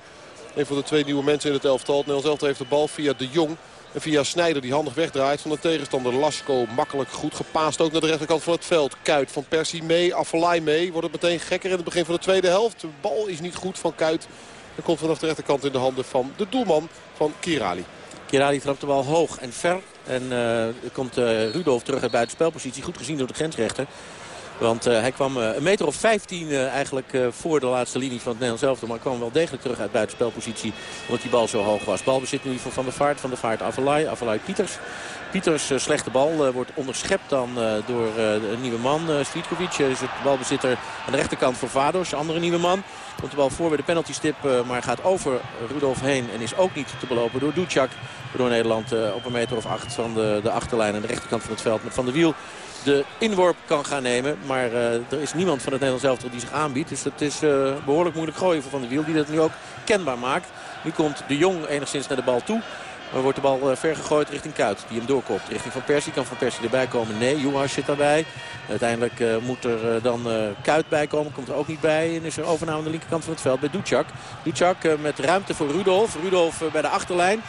Een van de twee nieuwe mensen in het elftal. Het Nederlands elftal heeft de bal via De Jong. En via Snijder die handig wegdraait van de tegenstander. Lasco makkelijk goed gepaast ook naar de rechterkant van het veld. Kuit van Persie mee, Affelay mee. Wordt het meteen gekker in het begin van de tweede helft. De bal is niet goed van Kuit. En komt vanaf de rechterkant in de handen van de doelman van Kirali. Kirali trapt de bal hoog en ver. En er komt eh, Rudolf terug uit buitenspelpositie. Goed gezien door de grensrechter. Want eh, hij kwam een meter of 15 eh, eigenlijk voor de laatste linie van het Nederlands. Maar kwam wel degelijk terug uit buitenspelpositie. Omdat die bal zo hoog was. Balbezit nu voor Van der Vaart. Van der Vaart Avalai. Avalai Pieters. Pieters slechte bal. wordt onderschept dan door een nieuwe man. Eh, is het balbezitter aan de rechterkant voor Vados. Andere nieuwe man. Komt de bal voor bij de penaltystip. eh, maar gaat over Rudolf heen. En is ook niet te belopen door Ducjak. Waardoor Nederland eh, op een meter of acht van de, de achterlijn aan de rechterkant van het veld met Van der Wiel de inworp kan gaan nemen. Maar eh, er is niemand van het Nederlands elftal die zich aanbiedt. Dus dat is eh, behoorlijk moeilijk gooien voor Van der Wiel. Die dat nu ook kenbaar maakt. Nu komt de Jong enigszins naar de bal toe. Maar wordt de bal eh, ver gegooid richting Kuit. Die hem doorkopt richting Van Persie. Kan Van Persie erbij komen? Nee, Juhas zit daarbij. Uiteindelijk eh, moet er eh, dan Kuit bij komen. Komt er ook niet bij. En is er overname aan de linkerkant van het veld bij Ducjak. Ducjak met ruimte voor Rudolf. Rudolf bij de achterlijn.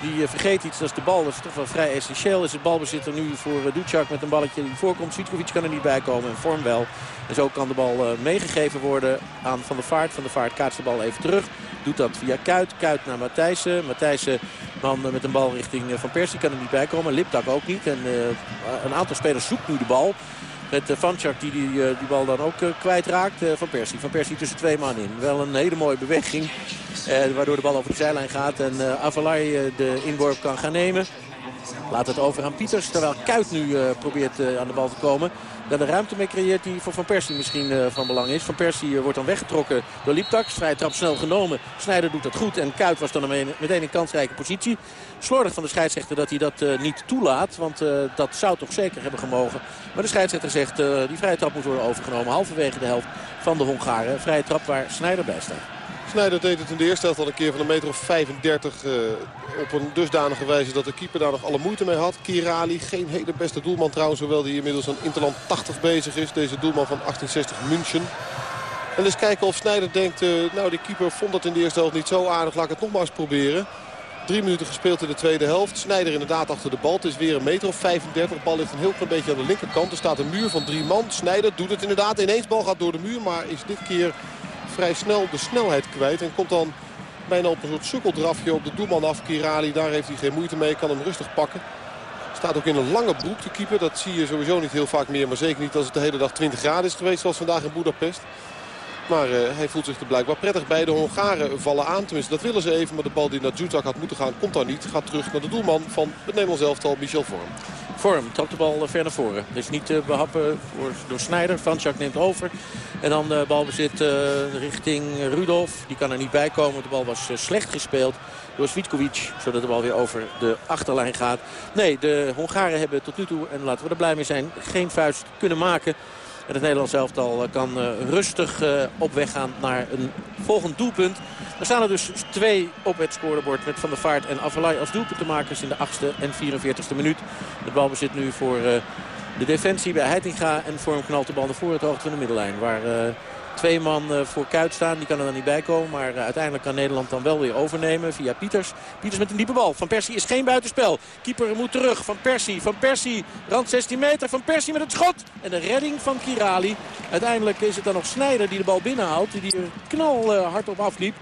Die vergeet iets, dat is de bal. Dat is toch wel vrij essentieel. Is het balbezitter nu voor Ducjak met een balletje die voorkomt. Svitkovic kan er niet bij komen en vorm wel. En zo kan de bal meegegeven worden aan Van der Vaart. Van der Vaart kaatst de bal even terug. Doet dat via Kuit. Kuit naar Matthijssen. Matthijssen uh, met een bal richting Van Persie kan er niet bij komen. Liptak ook niet. En een aantal spelers zoekt nu de bal. Met uh, Vanchak die, die die bal dan ook kwijtraakt. van Persie. Van Persie tussen twee man in. Wel een hele mooie beweging. waardoor de bal over de zijlijn gaat. En uh, Avalai de inworp kan gaan nemen. Laat het over aan Pieters. Terwijl Kuit nu probeert aan de bal te komen. Dan de ruimte mee creëert die voor Van Persie misschien van belang is. Van Persie wordt dan weggetrokken door Lieptax. Vrij trap snel genomen. Snijder doet dat goed. En Kuit was dan meteen in kansrijke positie. Slordig van de scheidsrechter dat hij dat niet toelaat. Want dat zou toch zeker hebben gemogen. Maar de scheidsrechter zegt die vrije trap moet worden overgenomen. Halverwege de helft van de Hongaren. Vrije trap waar Snijder bij staat. Snijder deed het in de eerste helft al een keer van een meter of 35 uh, op een dusdanige wijze dat de keeper daar nog alle moeite mee had. Kirali, geen hele beste doelman trouwens, hoewel die inmiddels aan Interland 80 bezig is. Deze doelman van 1860 München. En eens kijken of Snijder denkt, uh, nou die keeper vond dat in de eerste helft niet zo aardig, laat ik het nog maar eens proberen. Drie minuten gespeeld in de tweede helft. Snijder inderdaad achter de bal. Het is weer een meter of 35. De bal ligt een heel klein beetje aan de linkerkant. Er staat een muur van drie man. Snijder doet het inderdaad. Ineens bal gaat door de muur. Maar is dit keer vrij snel de snelheid kwijt. En komt dan bijna op een soort sukkeldrafje op de doelman af. Kirali, daar heeft hij geen moeite mee. Kan hem rustig pakken. Staat ook in een lange broek, de keeper. Dat zie je sowieso niet heel vaak meer. Maar zeker niet als het de hele dag 20 graden is geweest. Zoals vandaag in Budapest. Maar uh, hij voelt zich er blijkbaar prettig bij. De Hongaren vallen aan. Tenminste, dat willen ze even. Maar de bal die naar Zutak had moeten gaan, komt daar niet. Gaat terug naar de doelman van het Nederlands elftal, Michel Vorm. Vorm trapt de bal ver naar voren. Dus niet uh, behappen voor, door Snijder. Vanchak neemt over. En dan de uh, balbezit richting Rudolf. Die kan er niet bij komen. De bal was slecht gespeeld door Svitkovic. Zodat de bal weer over de achterlijn gaat. Nee, de Hongaren hebben tot nu toe, en laten we er blij mee zijn, geen vuist kunnen maken. En het Nederlands elftal kan uh, rustig uh, op weg gaan naar een volgend doelpunt. Er staan er dus twee op het scorebord met Van der Vaart en Avalai als doelpuntenmakers in de 8e en 44e minuut. De bal bezit nu voor de defensie bij Heitinga en vorm knalt de bal naar voren het hoogte van de middenlijn. Waar twee man voor Kuit staan, die kan er dan niet bij komen. Maar uiteindelijk kan Nederland dan wel weer overnemen via Pieters. Pieters met een diepe bal. Van Persie is geen buitenspel. Keeper moet terug. Van Persie, Van Persie, rand 16 meter. Van Persie met het schot. En de redding van Kirali. Uiteindelijk is het dan nog Snijder die de bal binnenhoudt. Die er knal hard op afliep.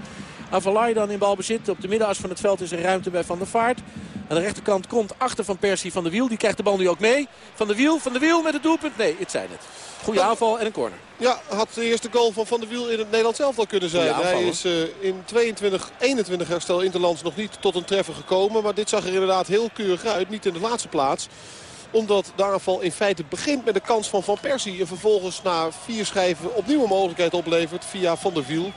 Avalai dan in balbezit. Op de middenas van het veld is er ruimte bij Van der Vaart. Aan de rechterkant komt achter Van Persie Van de Wiel. Die krijgt de bal nu ook mee. Van de Wiel, Van de Wiel met het doelpunt. Nee, het zijn het. Goede aanval en een corner. Ja, had de eerste goal van Van der Wiel in het Nederlands elftal kunnen zijn. Hij is uh, in 22, 21 herstel Interlands nog niet tot een treffer gekomen. Maar dit zag er inderdaad heel keurig uit. Niet in de laatste plaats. Omdat de aanval in feite begint met de kans van Van Persie. En vervolgens na vier schijven opnieuw een mogelijkheid oplevert via Van der Wiel.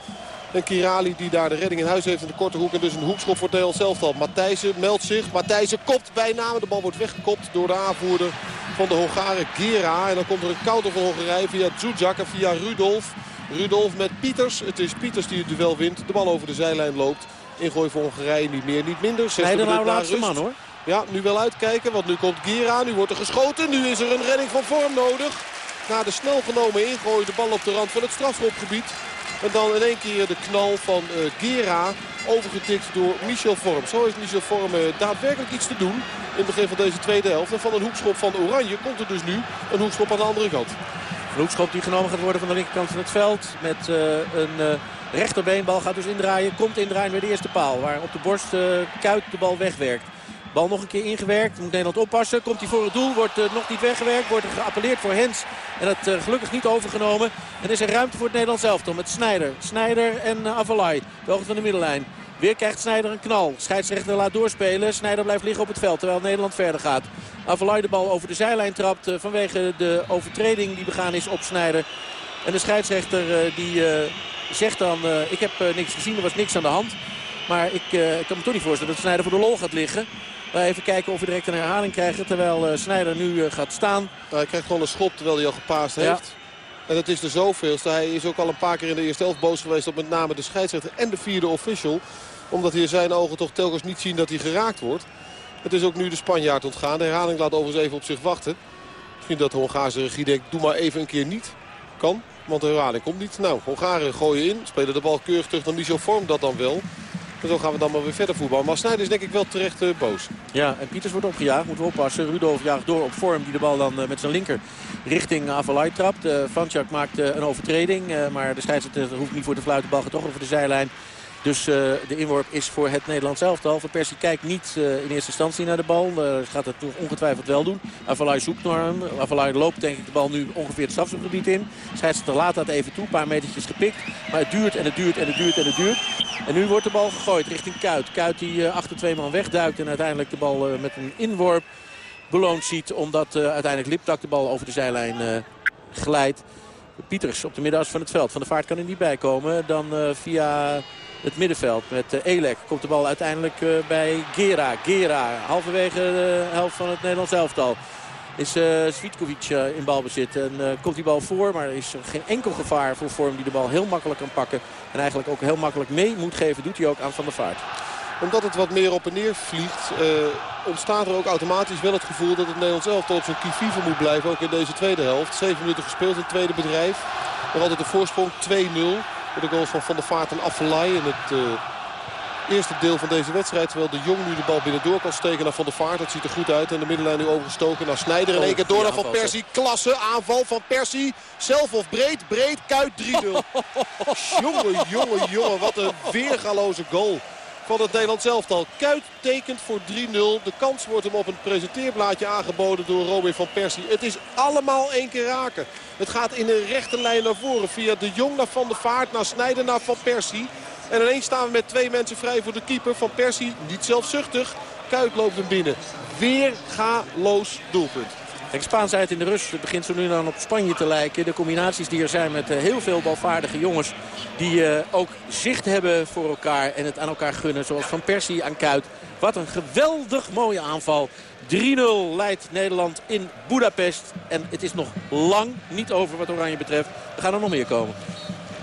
En Kirali die daar de redding in huis heeft in de korte hoek. En dus een hoekschop voor Theo zelf al. Matthijsen meldt zich. Matthijsen kopt bijna. De bal wordt weggekopt door de aanvoerder van de Hongaren Gera. En dan komt er een counter van Hongarije via Zuzak en via Rudolf. Rudolf met Pieters. Het is Pieters die het duel wint. De bal over de zijlijn loopt. Ingooi voor Hongarije niet meer, niet minder. Nee, de nou laatste man hoor. Ja, nu wel uitkijken, want nu komt Gera. Nu wordt er geschoten. Nu is er een redding van vorm nodig. Na de snel genomen ingooi de bal op de rand van het strafschopgebied. En dan in één keer de knal van uh, Gera. Overgetikt door Michel Vorm. Zo heeft Michel Vorm uh, daadwerkelijk iets te doen. In het begin van deze tweede helft. En van een hoekschop van Oranje komt er dus nu een hoekschop aan de andere kant. Een hoekschop die genomen gaat worden van de linkerkant van het veld. Met uh, een rechterbeenbal gaat dus indraaien. Komt indraaien bij de eerste paal. Waar op de borst Kuit de bal wegwerkt. Bal nog een keer ingewerkt. Moet Nederland oppassen. Komt hij voor het doel. Wordt uh, nog niet weggewerkt. Wordt er geappelleerd voor Hens. En dat uh, gelukkig niet overgenomen. En is er ruimte voor het Nederlands elftal. Met Snijder. Snijder en uh, Avalai. De hoogte van de middenlijn. Weer krijgt Snijder een knal. Scheidsrechter laat doorspelen. Snijder blijft liggen op het veld. Terwijl Nederland verder gaat. Avalai de bal over de zijlijn trapt. vanwege de overtreding die begaan is op Snijder. En de scheidsrechter die zegt dan... ik heb niks gezien. Er was niks aan de hand. Maar ik, ik kan me toch niet voorstellen dat Snijder voor de lol gaat liggen. Even kijken of we direct een herhaling krijgen. Terwijl uh, Snijder nu uh, gaat staan. hij krijgt gewoon een schop terwijl hij al gepaast heeft. En dat is de zoveelste. Hij is ook al een paar keer in de eerste elf boos geweest op met name de scheidsrechter en de vierde official. Omdat hij in zijn ogen toch telkens niet zien dat hij geraakt wordt. Het is ook nu de Spanjaard ontgaan. De herhaling laat overigens even op zich wachten. Misschien dat de Hongaarse regie denkt, doe maar even een keer niet. Kan, want de herhaling komt niet. Nou, Hongaren gooien in. Spelen de bal keurig terug naar Michel Vorm dat dan wel. Zo gaan we dan maar weer verder voetballen. Maar Snijder is denk ik wel terecht uh, boos. Ja, en Pieters wordt opgejaagd. Moeten we oppassen. Rudolf jaagt door op vorm die de bal dan uh, met zijn linker richting Avalai trapt. Uh, maakt een overtreding. maar de scheidsrechter hoeft niet voor te fluiten. De bal gaat toch over de zijlijn. Dus uh, de inworp is voor het Nederlands elftal. Van Persie kijkt niet uh, in eerste instantie naar de bal. Uh, gaat het ongetwijfeld wel doen. Avalai zoekt naar hem. Avalai loopt denk ik de bal nu ongeveer het strafschopgebied in. Scheidsrechter laat dat even toe. Een paar metertjes gepikt. Maar het duurt en het duurt en het duurt en het duurt. En nu wordt de bal gegooid richting Kuit. Kuit die achter twee man wegduikt. En uiteindelijk de bal met een inworp beloond ziet. Omdat uiteindelijk Liptak de bal over de zijlijn glijdt. Pieters op de middenas van het veld. Van de vaart kan er niet bij komen. Dan via het middenveld. Met uh, Elek komt de bal uiteindelijk uh, bij Gera. Gera, halverwege de helft van het Nederlands elftal. Is uh, Svitkovic in balbezit en komt die bal voor. Maar er is geen enkel gevaar voor Vorm die de bal heel makkelijk kan pakken. En eigenlijk ook heel makkelijk mee moet geven. Doet hij ook aan Van der Vaart omdat het wat meer op en neer vliegt, uh, ontstaat er ook automatisch wel het gevoel dat het Nederlands elftal op zijn kievive moet blijven. Ook in deze tweede helft. Zeven minuten gespeeld in het tweede bedrijf. Nog altijd de voorsprong 2-0. Door de goals van Van der Vaart en Affelay in het uh, eerste deel van deze wedstrijd. Terwijl de Jong nu de bal binnendoor kan steken naar Van der Vaart. Dat ziet er goed uit. En de middenlijn nu overgestoken naar Snijder. En één keer door naar Van Persie. Klasse aanval van Persie. Zelf of breed. Breed. Kuit 3-0. [laughs] jongen, jongen, jongen. Wat een weergaloze goal van het Nederlands elftal. Kuit tekent voor 3-0. De kans wordt hem op een presenteerblaadje aangeboden door Robin van Persie. Het is allemaal één keer raken. Het gaat in een rechte lijn naar voren. Via de Jong naar Van der Vaart, naar Snijder, naar Van Persie. En ineens staan we met twee mensen vrij voor de keeper. Van Persie, niet zelfzuchtig. Kuit loopt hem binnen. Weer loos doelpunt. Spaanse in de rust. Het begint zo nu dan op Spanje te lijken. De combinaties die er zijn met eh, heel veel balvaardige jongens. Die uh, ook zicht hebben voor elkaar en het aan elkaar gunnen. Zoals Van Persie aan Kuit. Wat een geweldig mooie aanval. 3-0 leidt Nederland in Budapest. En het is nog lang niet over wat Oranje betreft. Er gaan er nog meer komen.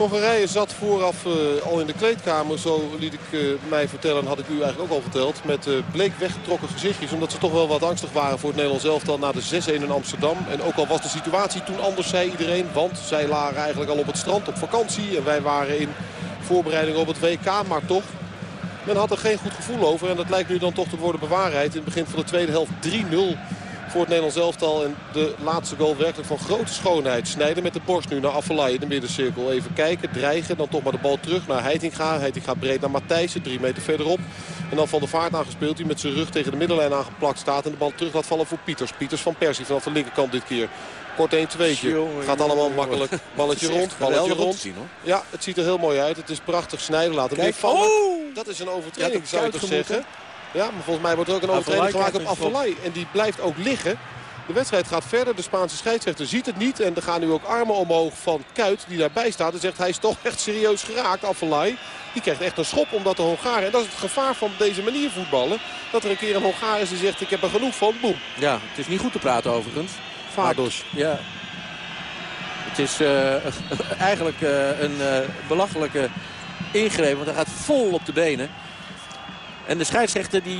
Hongarije zat vooraf uh, al in de kleedkamer, zo liet ik uh, mij vertellen, had ik u eigenlijk ook al verteld. Met uh, bleek weggetrokken gezichtjes, omdat ze toch wel wat angstig waren voor het Nederlands elftal na de 6-1 in Amsterdam. En ook al was de situatie toen anders, zei iedereen, want zij lagen eigenlijk al op het strand op vakantie. En wij waren in voorbereiding op het WK, maar toch, men had er geen goed gevoel over. En dat lijkt nu dan toch te worden bewaarheid. In het begin van de tweede helft 3-0 voor het Nederlands elftal. En de laatste goal werkelijk van grote schoonheid. Snijden met de borst nu naar Affelay in de middencirkel. Even kijken, dreigen. Dan toch maar de bal terug naar Heitinga. Heitinga breed naar Matthijssen, drie meter verderop. En dan van de vaart aangespeeld. Die met zijn rug tegen de middenlijn aangeplakt staat. En de bal terug laat vallen voor Pieters. Pieters van Persie vanaf de linkerkant dit keer. Kort 1 2 Gaat allemaal makkelijk. Balletje rond, balletje rond. Zien. Ja, het ziet er heel mooi uit. Het is prachtig snijden. Laten. Oh! Dat is een overtreding, ja, zou je toch zeggen. Ja, maar volgens mij wordt er ook een overtreding gemaakt op Affelay. En die blijft ook liggen. De wedstrijd gaat verder. De Spaanse scheidsrechter ziet het niet. En er gaan nu ook armen omhoog van Kuit die daarbij staat. En zegt hij is toch echt serieus geraakt, Afellay. Die krijgt echt een schop omdat de Hongaren... En dat is het gevaar van deze manier voetballen. Dat er een keer een Hongaar is die zegt ik heb er genoeg van. Boem. Ja, het is niet goed te praten overigens. Vados. Ja. Het is eh, [laughs] eigenlijk eh, een uh, belachelijke ingreep. Want hij gaat vol op de benen. En de scheidsrechter die,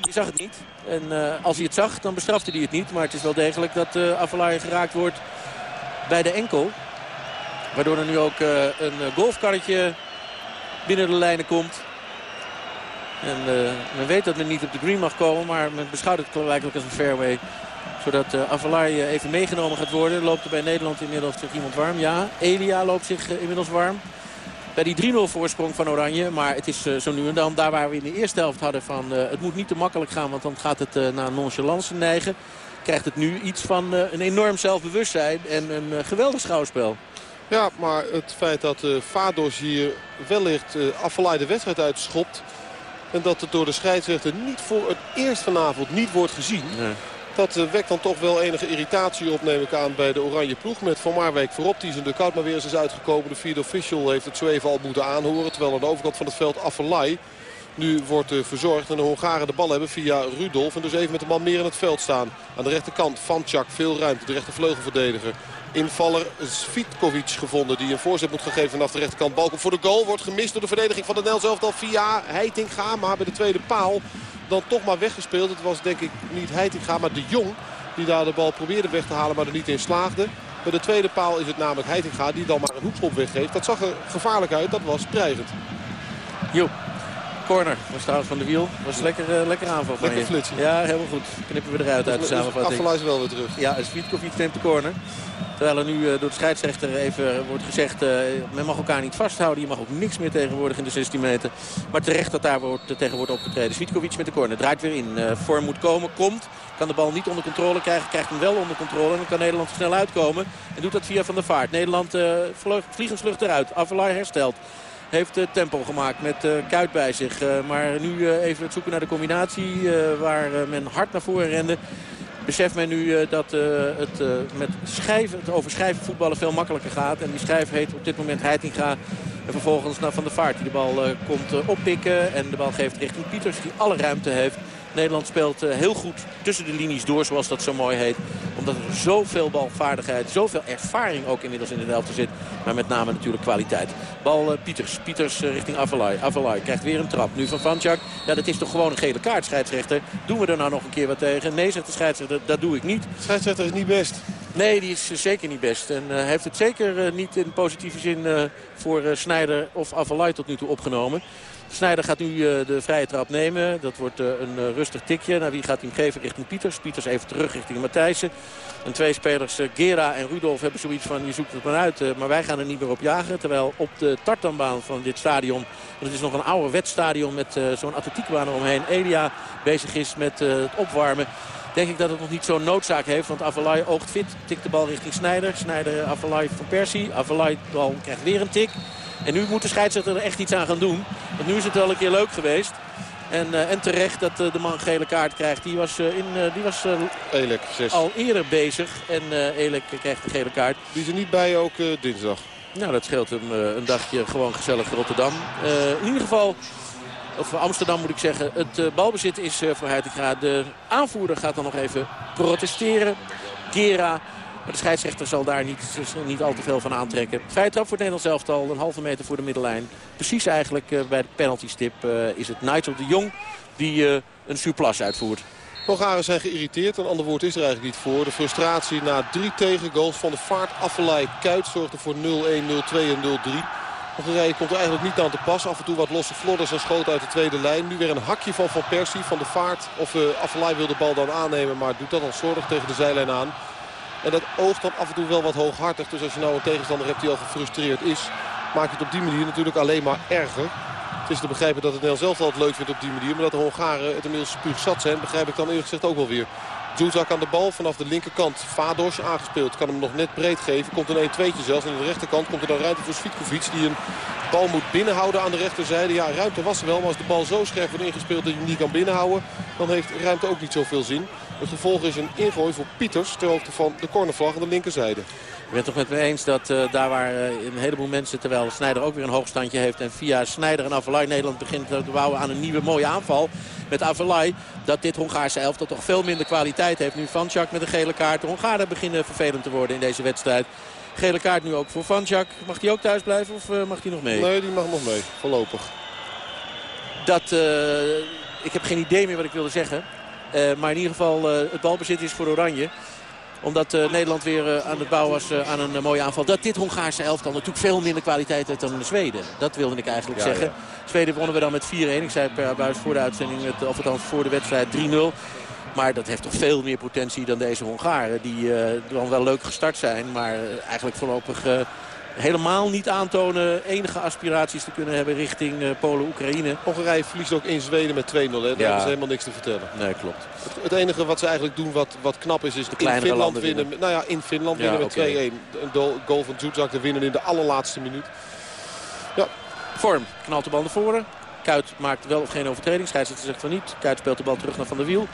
die zag het niet. En als hij het zag, dan bestrafte hij het niet. Maar het is wel degelijk dat uh, Avalai geraakt wordt bij de enkel. Waardoor er nu ook een golfkarretje binnen de lijnen komt. En men weet dat men niet op de green mag komen. Maar men beschouwt het gelijkelijk als een fairway zodat uh, Avalai even meegenomen gaat worden. Loopt er bij Nederland inmiddels zich iemand warm. Ja, Elia loopt zich inmiddels warm. Bij die 3-0 voorsprong van Oranje. Maar het is uh, zo nu en dan daar waar we in de eerste helft hadden van... het moet niet te makkelijk gaan, want dan gaat het naar nonchalance neigen. Krijgt het nu iets van een enorm zelfbewustzijn en een geweldig schouwspel. Ja, maar het feit dat Fados hier wellicht Avalai de wedstrijd uitschopt... en dat het door de scheidsrechter niet voor het eerst vanavond niet wordt gezien... Nee. Dat eh, wekt dan toch wel enige irritatie op, neem ik aan, bij de oranje ploeg. Met Van Marwijk voorop, die zijn de koud maar weer eens is uitgekomen. De vierde official heeft het zo even al moeten aanhoren. Terwijl aan de overkant van het veld Affelay nu wordt uh, verzorgd. En de Hongaren de bal hebben via Rudolf. En dus even met de man meer in het veld staan. Aan de rechterkant Vanchak, veel ruimte. De rechtervleugelverdediger. Invaller Svitkovic gevonden die een voorzet moet geven vanaf de rechterkant. Balken voor de goal wordt gemist door de verdediging van de Nels elftal via Heitinga. Maar bij de tweede paal dan toch maar weggespeeld. Het was denk ik niet Heitinga, maar de Jong die daar de bal probeerde weg te halen, maar er niet in slaagde. Bij de tweede paal is het namelijk Heitinga die dan maar een hoekschop weggeeft. Dat zag er gevaarlijk uit, dat was dreigend. Jo, corner. Was trouwens van de wiel. Was lekker, uh, lekker aanval van lekker flitsen. Ja, helemaal goed. Knippen we eruit uit de samenvatting. Afgeluid wel weer terug. Ja, Svitkovic neemt de corner. Terwijl er nu uh, door de scheidsrechter even wordt gezegd... Uh, men mag elkaar niet vasthouden. Je mag ook niks meer tegenwoordig in de 16 meter. Maar terecht dat daar wordt, tegen wordt opgetreden. Svitkovic met de corner. Draait weer in. vorm moet komen. Komt. Kan de bal niet onder controle krijgen. Krijgt hem wel onder controle. En dan kan Nederland snel uitkomen. En doet dat via Van der Vaart. Nederland vliegensvlucht eruit. Avalai herstelt heeft tempo gemaakt met Kuit bij zich. maar nu even het zoeken naar de combinatie waar men hard naar voren rende. Beseft men nu dat het met schijven, het over schijven voetballen veel makkelijker gaat. En die schijf heet op dit moment Heitinga. En vervolgens naar Van der Vaart die de bal komt oppikken. En de bal geeft richting Pieters die alle ruimte heeft. Nederland speelt heel goed tussen de linies door, zoals dat zo mooi heet. Omdat er zoveel balvaardigheid, zoveel ervaring ook inmiddels in de helft zit. Maar met name natuurlijk kwaliteit. Bal Pieters, Pieters richting Avalai. Avalai krijgt weer een trap. Nu van Vanchak. Ja, dat is toch gewoon een gele kaart, scheidsrechter. Doen we er nou nog een keer wat tegen? Nee, zegt de scheidsrechter, dat doe ik niet. De scheidsrechter is niet best. Nee, die is zeker niet best. En uh, heeft het zeker uh, niet in positieve zin uh, voor Snijder of Avalai tot nu toe opgenomen. Snijder gaat nu uh, de vrije trap nemen. Dat wordt uh, een uh, rustig tikje. Naar wie gaat hij hem geven? Richting Pieters. Pieters even terug richting Matthijssen. En twee spelers, Gera en Rudolf, hebben zoiets van... je zoekt het maar uit, maar wij gaan er niet meer op jagen. Terwijl op de tartanbaan van dit stadion... want het is nog een oude wedstadion met zo'n atletiekbaan eromheen... Elia bezig is met het opwarmen denk ik dat het nog niet zo'n noodzaak heeft. Want Avalai oogt fit, tikt de bal richting Snijder. Snijder, Avalai van Persie. Avalai bal krijgt weer een tik. En nu moet de scheidsrechter er echt iets aan gaan doen. Want nu is het wel een keer leuk geweest. En, uh, en terecht dat uh, de man gele kaart krijgt. Die was, uh, in, die was Elek, al eerder bezig. En Elek krijgt de gele kaart. Die is er niet bij ook dinsdag. Nou, dat scheelt hem een dagje gewoon gezellig Rotterdam. in ieder geval, of Amsterdam moet ik zeggen, het balbezit is voor Heitinga. De aanvoerder gaat dan nog even protesteren. Gera maar de scheidsrechter zal daar niet, niet al te veel van aantrekken. Vrije trap voor het Nederlands elftal. Een halve meter voor de middellijn. Precies eigenlijk uh, bij de penaltystip uh, is het Nigel de Jong die uh, een surplus uitvoert. Hongaren zijn geïrriteerd. Een ander woord is er eigenlijk niet voor. De frustratie na drie tegengoals van de vaart Affelay Kuit zorgde voor 0-1, 0-2 en 0-3. Hongarije komt er eigenlijk niet aan te pas. Af en toe wat losse flodders en schoten uit de tweede lijn. Nu weer een hakje van Van Persie van de vaart. Of uh, wil de bal dan aannemen, maar doet dat dan zorg tegen de zijlijn aan. En dat oogt dan af en toe wel wat hooghartig. Dus als je nou een tegenstander hebt die al gefrustreerd is... maak je het op die manier natuurlijk alleen maar erger. Het is te begrijpen dat het Nederlands zelf al het leuk vindt op die manier. Maar dat de Hongaren het inmiddels puur zat zijn, begrijp ik dan eerlijk gezegd ook wel weer. Zuzak aan de bal vanaf de linkerkant. Vados aangespeeld. Kan hem nog net breed geven. Komt een 1-2'tje zelfs. Aan de rechterkant komt er dan ruimte voor Svitkovic. Die een bal moet binnenhouden aan de rechterzijde. Ja, ruimte was er wel. Maar als de bal zo scherp wordt ingespeeld dat je hem niet kan binnenhouden. Dan heeft ruimte ook niet zoveel zin. Het gevolg is een ingooi voor Pieters. Ter hoogte van de cornervlag aan de linkerzijde. Ik ben het toch met me eens dat uh, daar waar uh, een heleboel mensen... terwijl Snijder ook weer een hoogstandje heeft... en via Snijder en Avalai Nederland begint te bouwen aan een nieuwe mooie aanval... met Avalai, dat dit Hongaarse elftal toch veel minder kwaliteit heeft. Nu Vanchak met een gele kaart. De Hongaren beginnen vervelend te worden in deze wedstrijd. Gele kaart nu ook voor Vanchak. Mag hij ook thuis blijven of uh, mag hij nog mee? Nee, die mag nog mee, voorlopig. Dat, ik heb geen idee meer wat ik wilde zeggen. maar in ieder geval, het balbezit is voor Oranje omdat uh, Nederland weer uh, aan het bouwen was uh, aan een mooie aanval. Dat dit Hongaarse elftal natuurlijk veel minder kwaliteit heeft dan de Zweden. Dat wilde ik eigenlijk ja, zeggen. Ja. Zweden wonnen we dan met 4-1. Ik zei per buis voor de uitzending, met, of althans voor de wedstrijd 3-0. Maar dat heeft toch veel meer potentie dan deze Hongaren. Die dan wel leuk gestart zijn. Maar eigenlijk voorlopig helemaal niet aantonen enige aspiraties te kunnen hebben richting uh, Polen-Oekraïne. Hongarije verliest ook in Zweden met 2-0. Daar ja. ze helemaal niks te vertellen. Nee, klopt. Het, het, enige wat ze eigenlijk doen wat, wat knap is, is de in Finland winnen. winnen. Nou ja, in Finland ja, winnen met okay. 2-1. Een goal van Zuzak te winnen in de allerlaatste minuut. Ja. Vorm knalt de bal naar voren. Kuit maakt wel of geen overtreding. Scheidsrechter zegt van niet. Kuit speelt de bal terug naar Van der Wiel.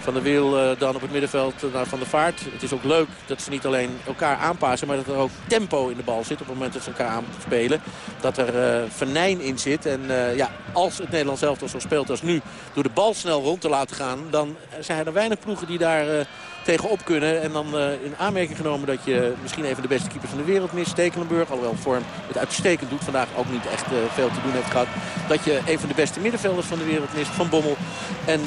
Van der Wiel uh, dan op het middenveld naar Van der Vaart. Het is ook leuk dat ze niet alleen elkaar aanpassen... maar dat er ook tempo in de bal zit op het moment dat ze elkaar aanspelen. Dat er uh, venijn in zit. En uh, ja, als het Nederlands elftal zo speelt als nu... door de bal snel rond te laten gaan... dan zijn er weinig ploegen die daar tegenop kunnen. En dan in aanmerking genomen dat je misschien even de beste keeper van de wereld mist. Stekelenburg, alhoewel Vorm het uitstekend doet. Vandaag ook niet echt veel te doen heeft gehad. Dat je een van de beste middenvelders van de wereld mist. Van Bommel. En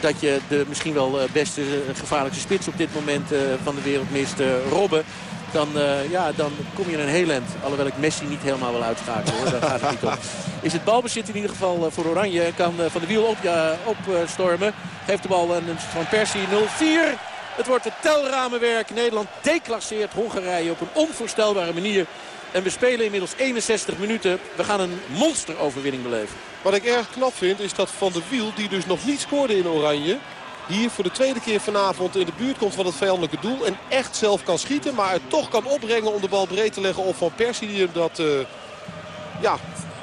dat je de misschien wel beste gevaarlijkste spits op dit moment van de wereld mist, Robben. Dan, ja, dan kom je in een heel eind. Alhoewel ik Messi niet helemaal wil uitschakelen. Hoor. Daar gaat het niet om. Is het balbezit in ieder geval voor Oranje. Kan Van de Wiel op, ja, opstormen. Geeft de bal aan Van Persie 0-4. Het wordt het telramenwerk. Nederland declasseert Hongarije op een onvoorstelbare manier. En we spelen inmiddels 61 minuten. We gaan een monsteroverwinning beleven. Wat ik erg knap vind is dat Van der Wiel, die dus nog niet scoorde in Oranje hier voor de tweede keer vanavond in de buurt komt van het vijandelijke doel. En echt zelf kan schieten, maar het toch kan opbrengen om de bal breed te leggen op Van Persie. Die hem dat uh, ja,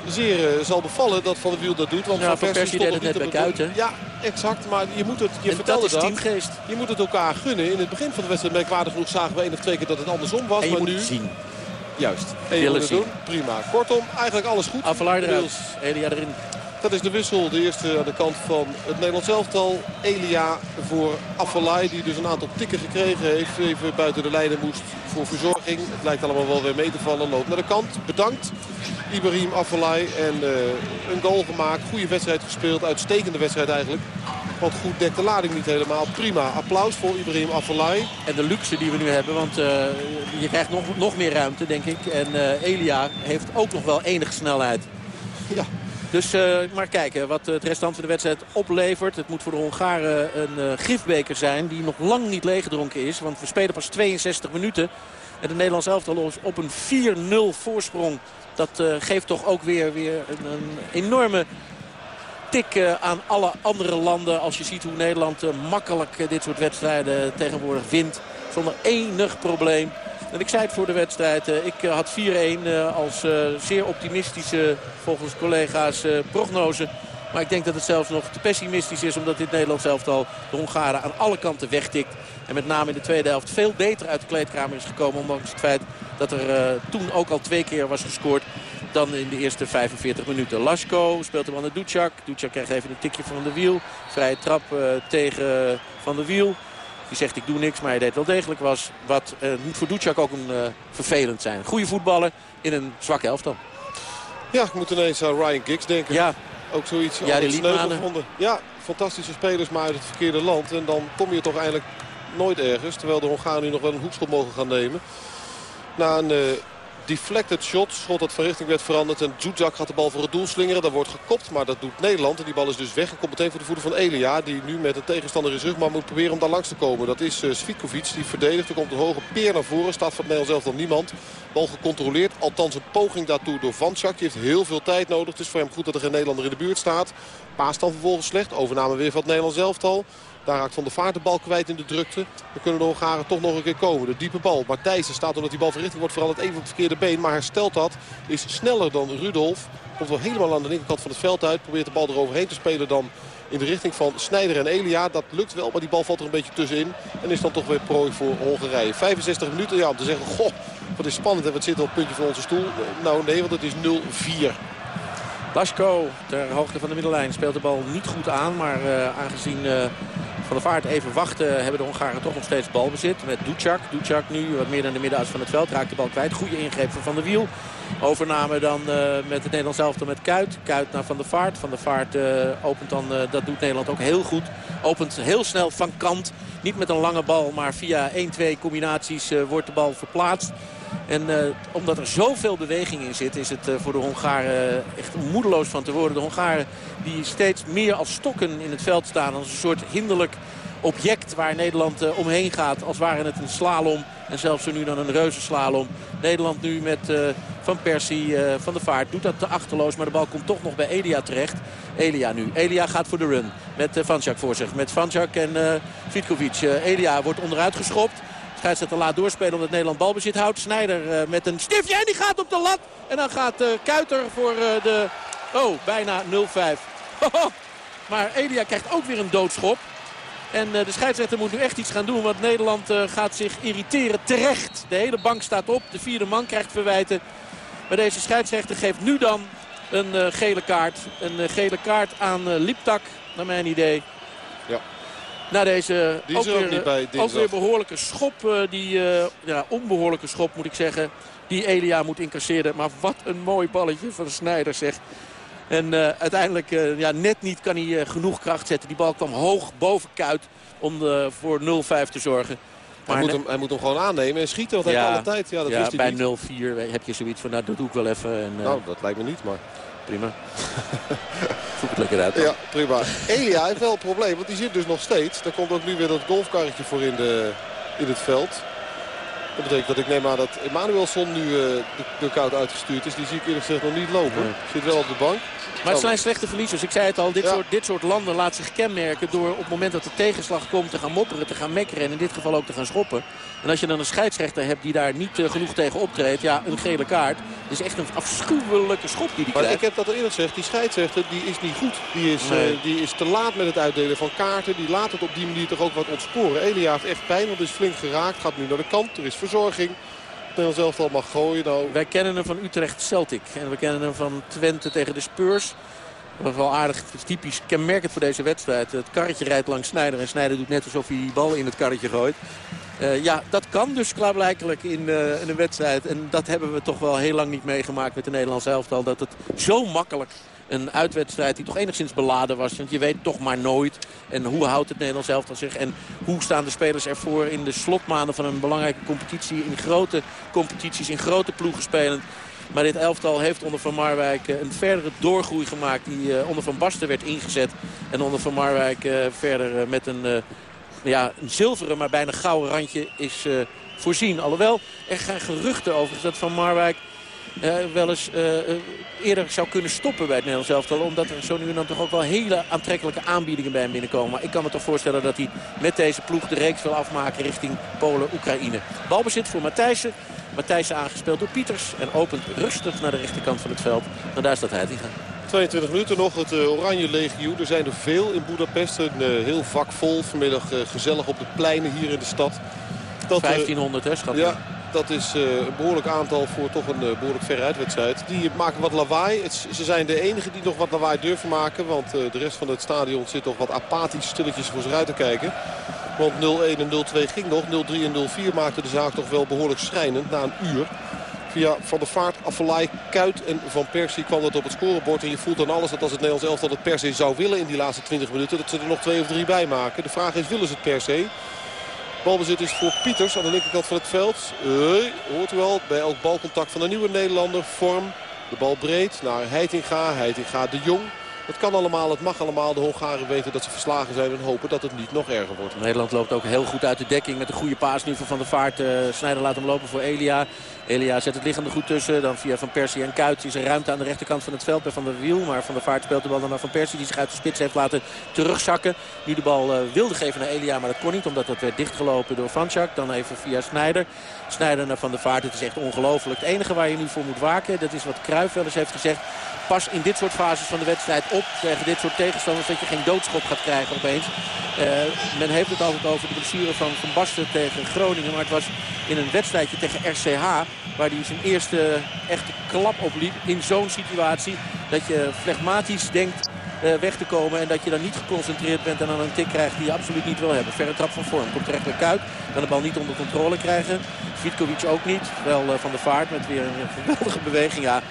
zeer uh, zal bevallen dat Van der Wiel dat doet. Want ja, Van, Persie, Persie deed het net bij Kuiten. Ja, exact. Maar je moet het, je vertelde dat. dat. Je moet het elkaar gunnen. In het begin van de wedstrijd merkwaardig genoeg zagen we één of twee keer dat het andersom was. En je maar moet nu... het zien. Juist. En je moet het doen. Prima. Kortom, eigenlijk alles goed. Afvalaar eruit. Elia erin. Dat is de wissel. De eerste aan de kant van het Nederlands elftal. Elia voor Afellay. Die dus een aantal tikken gekregen heeft. Even buiten de lijnen moest voor verzorging. Het lijkt allemaal wel weer mee te vallen. Loopt naar de kant. Bedankt. Ibrahim Afellay. En uh, een goal gemaakt. Goede wedstrijd gespeeld. Uitstekende wedstrijd eigenlijk. Want goed dekt de lading niet helemaal. Prima. Applaus voor Ibrahim Afellay. En de luxe die we nu hebben. Want uh, je krijgt nog, nog meer ruimte denk ik. En uh, Elia heeft ook nog wel enige snelheid. Ja. Dus uh, maar kijken wat het restant van de wedstrijd oplevert. Het moet voor de Hongaren een uh, gifbeker zijn die nog lang niet leeggedronken is. Want we spelen pas 62 minuten. En de Nederlands elftal op een 4-0 voorsprong. Dat uh, geeft toch ook weer, weer een, een enorme tik aan alle andere landen. Als je ziet hoe Nederland makkelijk dit soort wedstrijden tegenwoordig wint. Zonder enig probleem. Ik zei het voor de wedstrijd. Ik had 4-1 als zeer optimistische, volgens collega's, prognose. Maar ik denk dat het zelfs nog te pessimistisch is. Omdat dit Nederlands elftal de Hongaren aan alle kanten wegtikt. En met name in de tweede helft veel beter uit de kleedkamer is gekomen. Ondanks het feit dat er toen ook al twee keer was gescoord. Dan in de eerste 45 minuten. Lasko speelt hem aan de Ducjak. Ducjak krijgt even een tikje van de wiel. Vrije trap tegen Van de Wiel. Die zegt ik doe niks, maar hij deed wel degelijk was. Wat uh, moet voor Ducjak ook een uh, vervelend zijn. Goede voetballer in een zwakke elftal. Ja, ik moet ineens aan Ryan Giggs denken. Ja. Ook zoiets ja, die gevonden. Ja, fantastische spelers, maar uit het verkeerde land. En dan kom je toch eigenlijk nooit ergens. Terwijl de Hongaren nu nog wel een hoekschop mogen gaan nemen. Na een uh, deflected shot. Schot dat van richting werd veranderd. En Zuzak gaat de bal voor het doel slingeren. Dat wordt gekopt, maar dat doet Nederland. En die bal is dus weg en komt meteen voor de voeten van Elia. Die nu met een tegenstander in zijn rug maar moet proberen om daar langs te komen. Dat is uh, die verdedigt. Er komt een hoge peer naar voren. Staat van het Nederlands elftal niemand. Bal gecontroleerd. Althans een poging daartoe door Vanchak. Die heeft heel veel tijd nodig. Het is voor hem goed dat er geen Nederlander in de buurt staat. Een paast dan vervolgens slecht. Overname weer van het Nederlands elftal. Daar raakt Van der Vaart de bal kwijt in de drukte. Dan kunnen de Hongaren toch nog een keer komen. De diepe bal. Matthijssen staat omdat die bal verrichting wordt vooral het even op het verkeerde been. Maar herstelt dat. Is sneller dan Rudolf. Komt wel helemaal aan de linkerkant van het veld uit. Probeert de bal eroverheen te spelen dan in de richting van Snijder en Elia. Dat lukt wel, maar die bal valt er een beetje tussenin. En is dan toch weer prooi voor Hongarije. 65 minuten, ja, om te zeggen, goh, wat is spannend en wat zit op het puntje van onze stoel. Nou nee, want het is 0-4. Laschko ter hoogte van de middellijn speelt de bal niet goed aan. Maar uh, aangezien uh, Van der Vaart even wachten hebben de Hongaren toch nog steeds balbezit. Met Ducak. Ducak nu wat meer naar de middenuit van het veld. Raakt de bal kwijt. Goede ingreep van der Wiel. Overname dan uh, met het Nederlands elftal met Kuit. Kuit naar Van der Vaart. Van der Vaart opent dan, dat doet Nederland ook heel goed. Opent heel snel van kant. Niet met een lange bal, maar via 1-2 combinaties wordt de bal verplaatst. En omdat er zoveel beweging in zit, is het voor de Hongaren echt moedeloos van te worden. De Hongaren die steeds meer als stokken in het veld staan. Als een soort hinderlijk object waar Nederland uh, omheen gaat. Als ware het een slalom. En zelfs nu dan een reuzenslalom. Nederland nu met Van Persie, Van de Vaart. Doet dat te achterloos, maar de bal komt toch nog bij Elia terecht. Elia nu. Elia gaat voor de run. Met Vanjak voor zich. Met Vanjak en Vitkovic. Elia wordt onderuit geschopt. Scheidsrechter laat doorspelen omdat Nederland balbezit houdt. Snijder uh, met een stiftje en die gaat op de lat. En dan gaat uh, Kuiter voor uh, de... Oh, bijna 0-5. [laughs] maar Elia krijgt ook weer een doodschop. En de scheidsrechter moet nu echt iets gaan doen. Want Nederland gaat zich irriteren terecht. De hele bank staat op. De vierde man krijgt verwijten. Maar deze scheidsrechter geeft nu dan een gele kaart. Een gele kaart aan Liptak, naar mijn idee. Ja. Na deze die ook er ook weer, niet bij ook weer behoorlijke schop. Die ja, onbehoorlijke schop moet ik zeggen. Die Elia moet incasseren. Maar wat een mooi balletje van Snijder zeg. En uh, uiteindelijk ja, net niet kan hij genoeg kracht zetten. Die bal kwam hoog boven Kuit om voor 0-5 te zorgen. Maar hij, moet hem, hij moet hem gewoon aannemen en schieten. Want hij ja, heeft alle tijd. Ja, dat ja, wist hij bij niet. 0-4 heb je zoiets van, nou dat doe ik wel even. En, nou, dat lijkt me niet, maar... Prima. [laughs] Zoek het lekker uit. Dan. Ja, prima. Elia heeft wel een probleem, want die zit dus nog steeds. Daar komt ook nu weer dat golfkarretje voor in, de, in het veld. Dat betekent dat ik neem aan dat Emanuelson nu uh, de, de koud uitgestuurd is. Die zie ik eerlijk gezegd nog niet lopen. Nee. Zit wel op de bank. Maar het zijn slechte verliezers. Ik zei het al, dit, Ja. soort, dit soort landen laat zich kenmerken door op het moment dat de tegenslag komt te gaan mopperen, te gaan mekkeren en in dit geval ook te gaan schoppen. En als je dan een scheidsrechter hebt die daar niet eh, genoeg tegen optreedt, ja, een gele kaart. Het is echt een afschuwelijke schop die die Maar krijgt. ik heb dat al eerder gezegd, die scheidsrechter die is niet goed. Die is, Nee. eh, die is te laat met het uitdelen van kaarten. Die laat het op die manier toch ook wat ontsporen. Elia heeft echt pijn, want is flink geraakt. Gaat nu naar de kant, er is verzorging. Nederlands elftal mag gooien. Nou, Wij kennen hem van Utrecht Celtic. En we kennen hem van Twente tegen de Spurs. Dat was wel aardig, is typisch kenmerkend voor deze wedstrijd. Het karretje rijdt langs Snijder en Snijder doet net alsof hij die bal in het karretje gooit. Eh, ja, dat kan dus klaarblijkelijk in, eh, in een wedstrijd. En dat hebben we toch wel heel lang niet meegemaakt met de Nederlandse elftal. Dat het zo makkelijk een uitwedstrijd die toch enigszins beladen was. Want je weet toch maar nooit. En hoe houdt het Nederlands elftal zich? En hoe staan de spelers ervoor in de slotmaanden van een belangrijke competitie. In grote competities, in grote ploegen spelen. Maar dit elftal heeft onder Van Marwijk eh, een verdere doorgroei gemaakt. Die eh, onder Van Basten werd ingezet. En onder Van Marwijk eh, verder met een, ja, een zilveren, maar bijna gouden randje is voorzien. Alhoewel, er gaan geruchten over dat Van Marwijk wel eens eh, eh, eerder zou kunnen stoppen bij het Nederlands elftal. Omdat er zo nu en dan toch ook wel hele aantrekkelijke aanbiedingen bij hem binnenkomen. Maar ik kan me toch voorstellen dat hij met deze ploeg de reeks wil afmaken richting Polen-Oekraïne. Balbezit voor Matthijssen. Matthijssen aangespeeld door Pieters. En opent rustig naar de rechterkant van het veld. En daar staat Heitinga. 22 minuten nog, het eh, Oranje Legioen. Er zijn er veel in Budapest. Een eh, heel vak vol. Vanmiddag eh, gezellig op de pleinen hier in de stad. Dat, eh, 1500 hè, schat. Ja, dat is eh, een behoorlijk aantal voor toch een eh, behoorlijk verre uitwedstrijd. Die maken wat lawaai. Het, ze zijn de enigen die nog wat lawaai durven maken. Want eh, de rest van het stadion zit toch wat apathisch stilletjes voor zich uit te kijken. Want 0-1 en 0-2 ging nog. 0-3 en 0-4 maakte de zaak toch wel behoorlijk schrijnend na een uur. Via Van der Vaart, Affelay, Kuit en Van Persie kwam dat op het scorebord. En je voelt dan alles dat als het Nederlands elftal het per se zou willen in die laatste 20 minuten. Dat ze er nog twee of drie bij maken. De vraag is, willen ze het per se? Balbezit is voor Pieters aan de linkerkant van het veld. Hoort u wel, bij elk balcontact van de nieuwe Nederlander. Vorm, de bal breed naar Heitinga. Heitinga de Jong. Het kan allemaal, het mag allemaal. De Hongaren weten dat ze verslagen zijn en hopen dat het niet nog erger wordt. Nederland loopt ook heel goed uit de dekking met een goede paas nu van Van der Vaart. Uh, Snijder laat hem lopen voor Elia. Elia zet het er goed tussen. Dan via Van Persie en Kuit is er ruimte aan de rechterkant van het veld bij Van der Wiel. Maar Van der Vaart speelt de bal dan naar Van Persie die zich uit de spits heeft laten terugzakken. Nu de bal uh, wilde geven naar Elia, maar dat kon niet omdat dat werd dichtgelopen door Vanchak. Dan even via Snijder. Snijder naar Van der Vaart. Het is echt ongelooflijk. Het enige waar je nu voor moet waken, dat is wat Cruijff wel eens heeft gezegd pas in dit soort fases van de wedstrijd tegen dit soort tegenstanders dat je geen doodschop gaat krijgen opeens. Uh, men heeft het altijd over de blessure van Van Basten tegen Groningen. Maar het was in een wedstrijdje tegen RCH waar hij zijn eerste echte klap opliep in zo'n situatie. Dat je flegmatisch denkt uh, weg te komen. En dat je dan niet geconcentreerd bent en dan een tik krijgt die je absoluut niet wil hebben. Verre trap van vorm. Komt terecht bij Kuit. Kan de bal niet onder controle krijgen. Vitkovic ook niet. Wel uh, van de vaart met weer een geweldige beweging. Ja,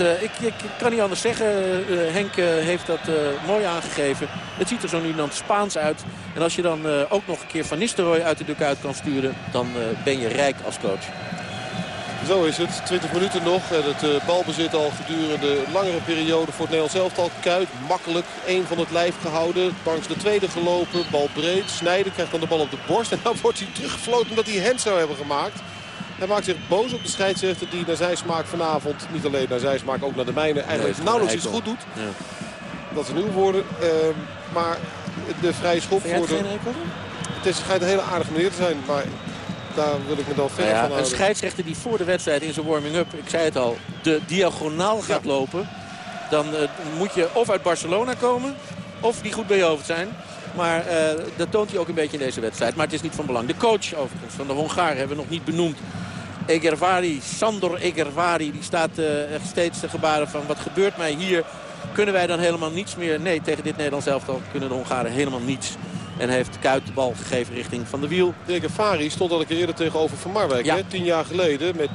uh, ik, ik, kan niet anders zeggen. Uh, Henk uh, heeft dat mooi aangegeven. Het ziet er zo nu dan Spaans uit. En als je dan ook nog een keer Van Nistelrooy uit de duk uit kan sturen... dan ben je rijk als coach. Zo is het. 20 minuten nog. Het balbezit al gedurende langere periode voor het Nederlands elftal. Kuit makkelijk. één van het lijf gehouden. Langs de tweede gelopen. Bal breed. Snijden krijgt dan de bal op de borst. En dan wordt hij teruggefloten omdat hij hand zou hebben gemaakt. Hij maakt zich boos op de scheidsrechter die naar zijn smaak vanavond, niet alleen naar zijn smaak, ook naar de mijne, eigenlijk nee, nauwelijks iets goed doet. Ja. Dat is nieuw woorden. Uh, maar de vrije schop voor de... Het is, schijnt een hele aardige meneer te zijn, maar daar wil ik me dan verder nou ja, van houden. Een scheidsrechter die voor de wedstrijd in zijn warming-up, ik zei het al, de diagonaal gaat ja. lopen. Dan uh, moet je of uit Barcelona komen, of die goed bij je hoofd zijn. Maar uh, dat toont hij ook een beetje in deze wedstrijd. Maar het is niet van belang. De coach overigens van de Hongaren hebben we nog niet benoemd. Egervari, Sandor Egervari, die staat uh, echt steeds te gebaren van wat gebeurt mij hier. Kunnen wij dan helemaal niets meer? Nee, tegen dit Nederlands elftal kunnen de Hongaren helemaal niets. En heeft Kuit de bal gegeven richting Van de Wiel. Egervari stond al een keer eerder tegenover Van Marwijk. Ja. Hè? Tien jaar geleden met,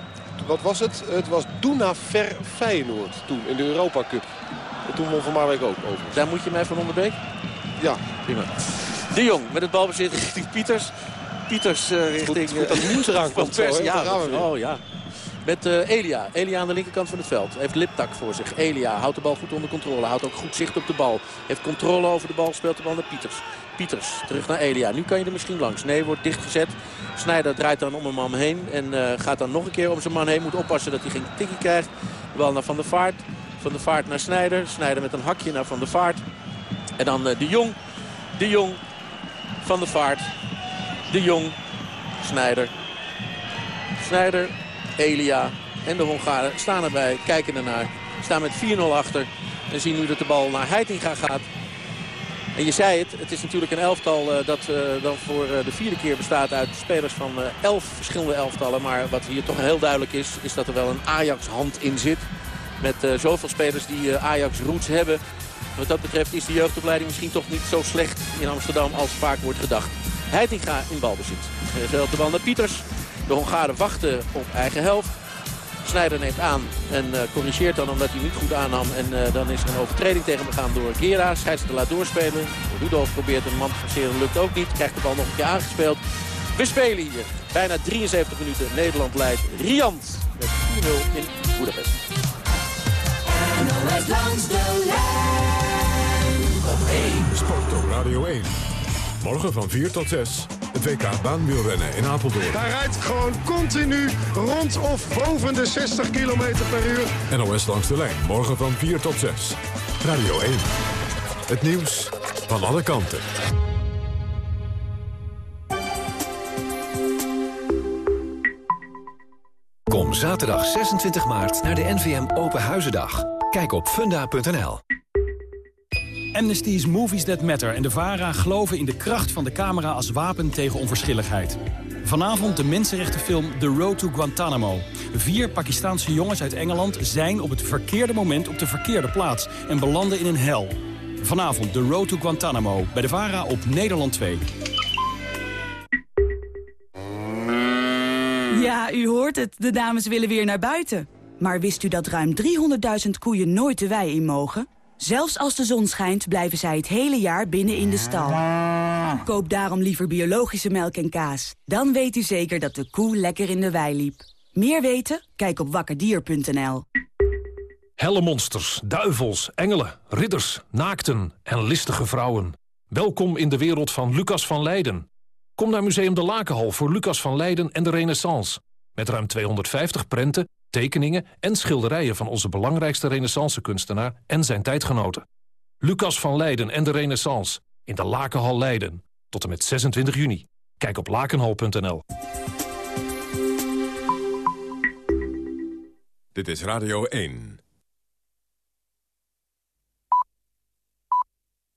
wat was het? Het was Duna Ver Feyenoord toen in de Europa Cup. En toen won Van Marwijk ook overigens. Daar moet je mij van onderbreken? Ja. Prima. De Jong met het balbezit richting Pieters. Pieters uh, richting... Goed, goed dat nieuws eraan komt zo, ja, oh ja. Met uh, Elia. Elia aan de linkerkant van het veld. Heeft Liptak voor zich. Elia houdt de bal goed onder controle. Houdt ook goed zicht op de bal. Heeft controle over de bal. Speelt de bal naar Pieters. Pieters terug naar Elia. Nu kan je er misschien langs. Nee, wordt dichtgezet. Snijder draait dan om een man heen. En uh, gaat dan nog een keer om zijn man heen. Moet oppassen dat hij geen tikkie krijgt. De bal naar Van der Vaart. Van der Vaart naar Snijder. Snijder met een hakje naar Van der Vaart. En dan uh, de Jong. De Jong. Van der Vaart. De Jong. Snijder. Snijder. Elia en de Hongaren staan erbij, kijken ernaar. Staan met 4-0 achter en zien nu dat de bal naar Heitinga gaat. En je zei het, het is natuurlijk een elftal uh, dat uh, dan voor uh, de vierde keer bestaat uit spelers van elf verschillende elftallen. Maar wat hier toch heel duidelijk is, is dat er wel een Ajax-hand in zit. Met zoveel spelers die Ajax-roots hebben. Wat dat betreft is de jeugdopleiding misschien toch niet zo slecht in Amsterdam als vaak wordt gedacht. Heitinga in balbezit. Speelt de bal naar Pieters. De Hongaren wachten op eigen helft. Snijder neemt aan en uh, corrigeert dan omdat hij niet goed aannam. En uh, dan is er een overtreding tegen begaan door Gera. Scheidsrechter laat doorspelen. Rudolf probeert een man te forceren, lukt ook niet. Krijgt de bal nog een keer aangespeeld. We spelen hier bijna 73 minuten. Nederland leidt Riant met 4-0 in Boedapest. NOS langs de lijn op 1. Sport op Radio 1. Morgen van 4 tot 6. Het WK baanwielrennen in Apeldoorn. Hij rijdt gewoon continu rond of boven de 60 km per uur. NOS langs de lijn. Morgen van 4 tot 6. Radio 1. Het nieuws van alle kanten. Kom zaterdag 26 maart naar de NVM Open Huizendag. Kijk op funda.nl. Amnesty's Movies That Matter en de VARA geloven in de kracht van de camera als wapen tegen onverschilligheid. Vanavond de mensenrechtenfilm The Road to Guantanamo. Vier Pakistaanse jongens uit Engeland zijn op het verkeerde moment op de verkeerde plaats en belanden in een hel. Vanavond The Road to Guantanamo bij de VARA op Nederland 2. Ja, u hoort het. De dames willen weer naar buiten. Maar wist u dat ruim 300.000 koeien nooit de wei in mogen? Zelfs als de zon schijnt, blijven zij het hele jaar binnen in de stal. Koop daarom liever biologische melk en kaas. Dan weet u zeker dat de koe lekker in de wei liep. Meer weten? Kijk op wakkerdier.nl. Helle monsters, duivels, engelen, ridders, naakten en listige vrouwen. Welkom in de wereld van Lucas van Leiden. Kom naar Museum de Lakenhal voor Lucas van Leiden en de Renaissance. Met ruim 250 prenten, tekeningen en schilderijen... van onze belangrijkste renaissance-kunstenaar en zijn tijdgenoten. Lucas van Leiden en de Renaissance in de Lakenhal Leiden. Tot en met 26 juni. Kijk op lakenhal.nl. Dit is Radio 1.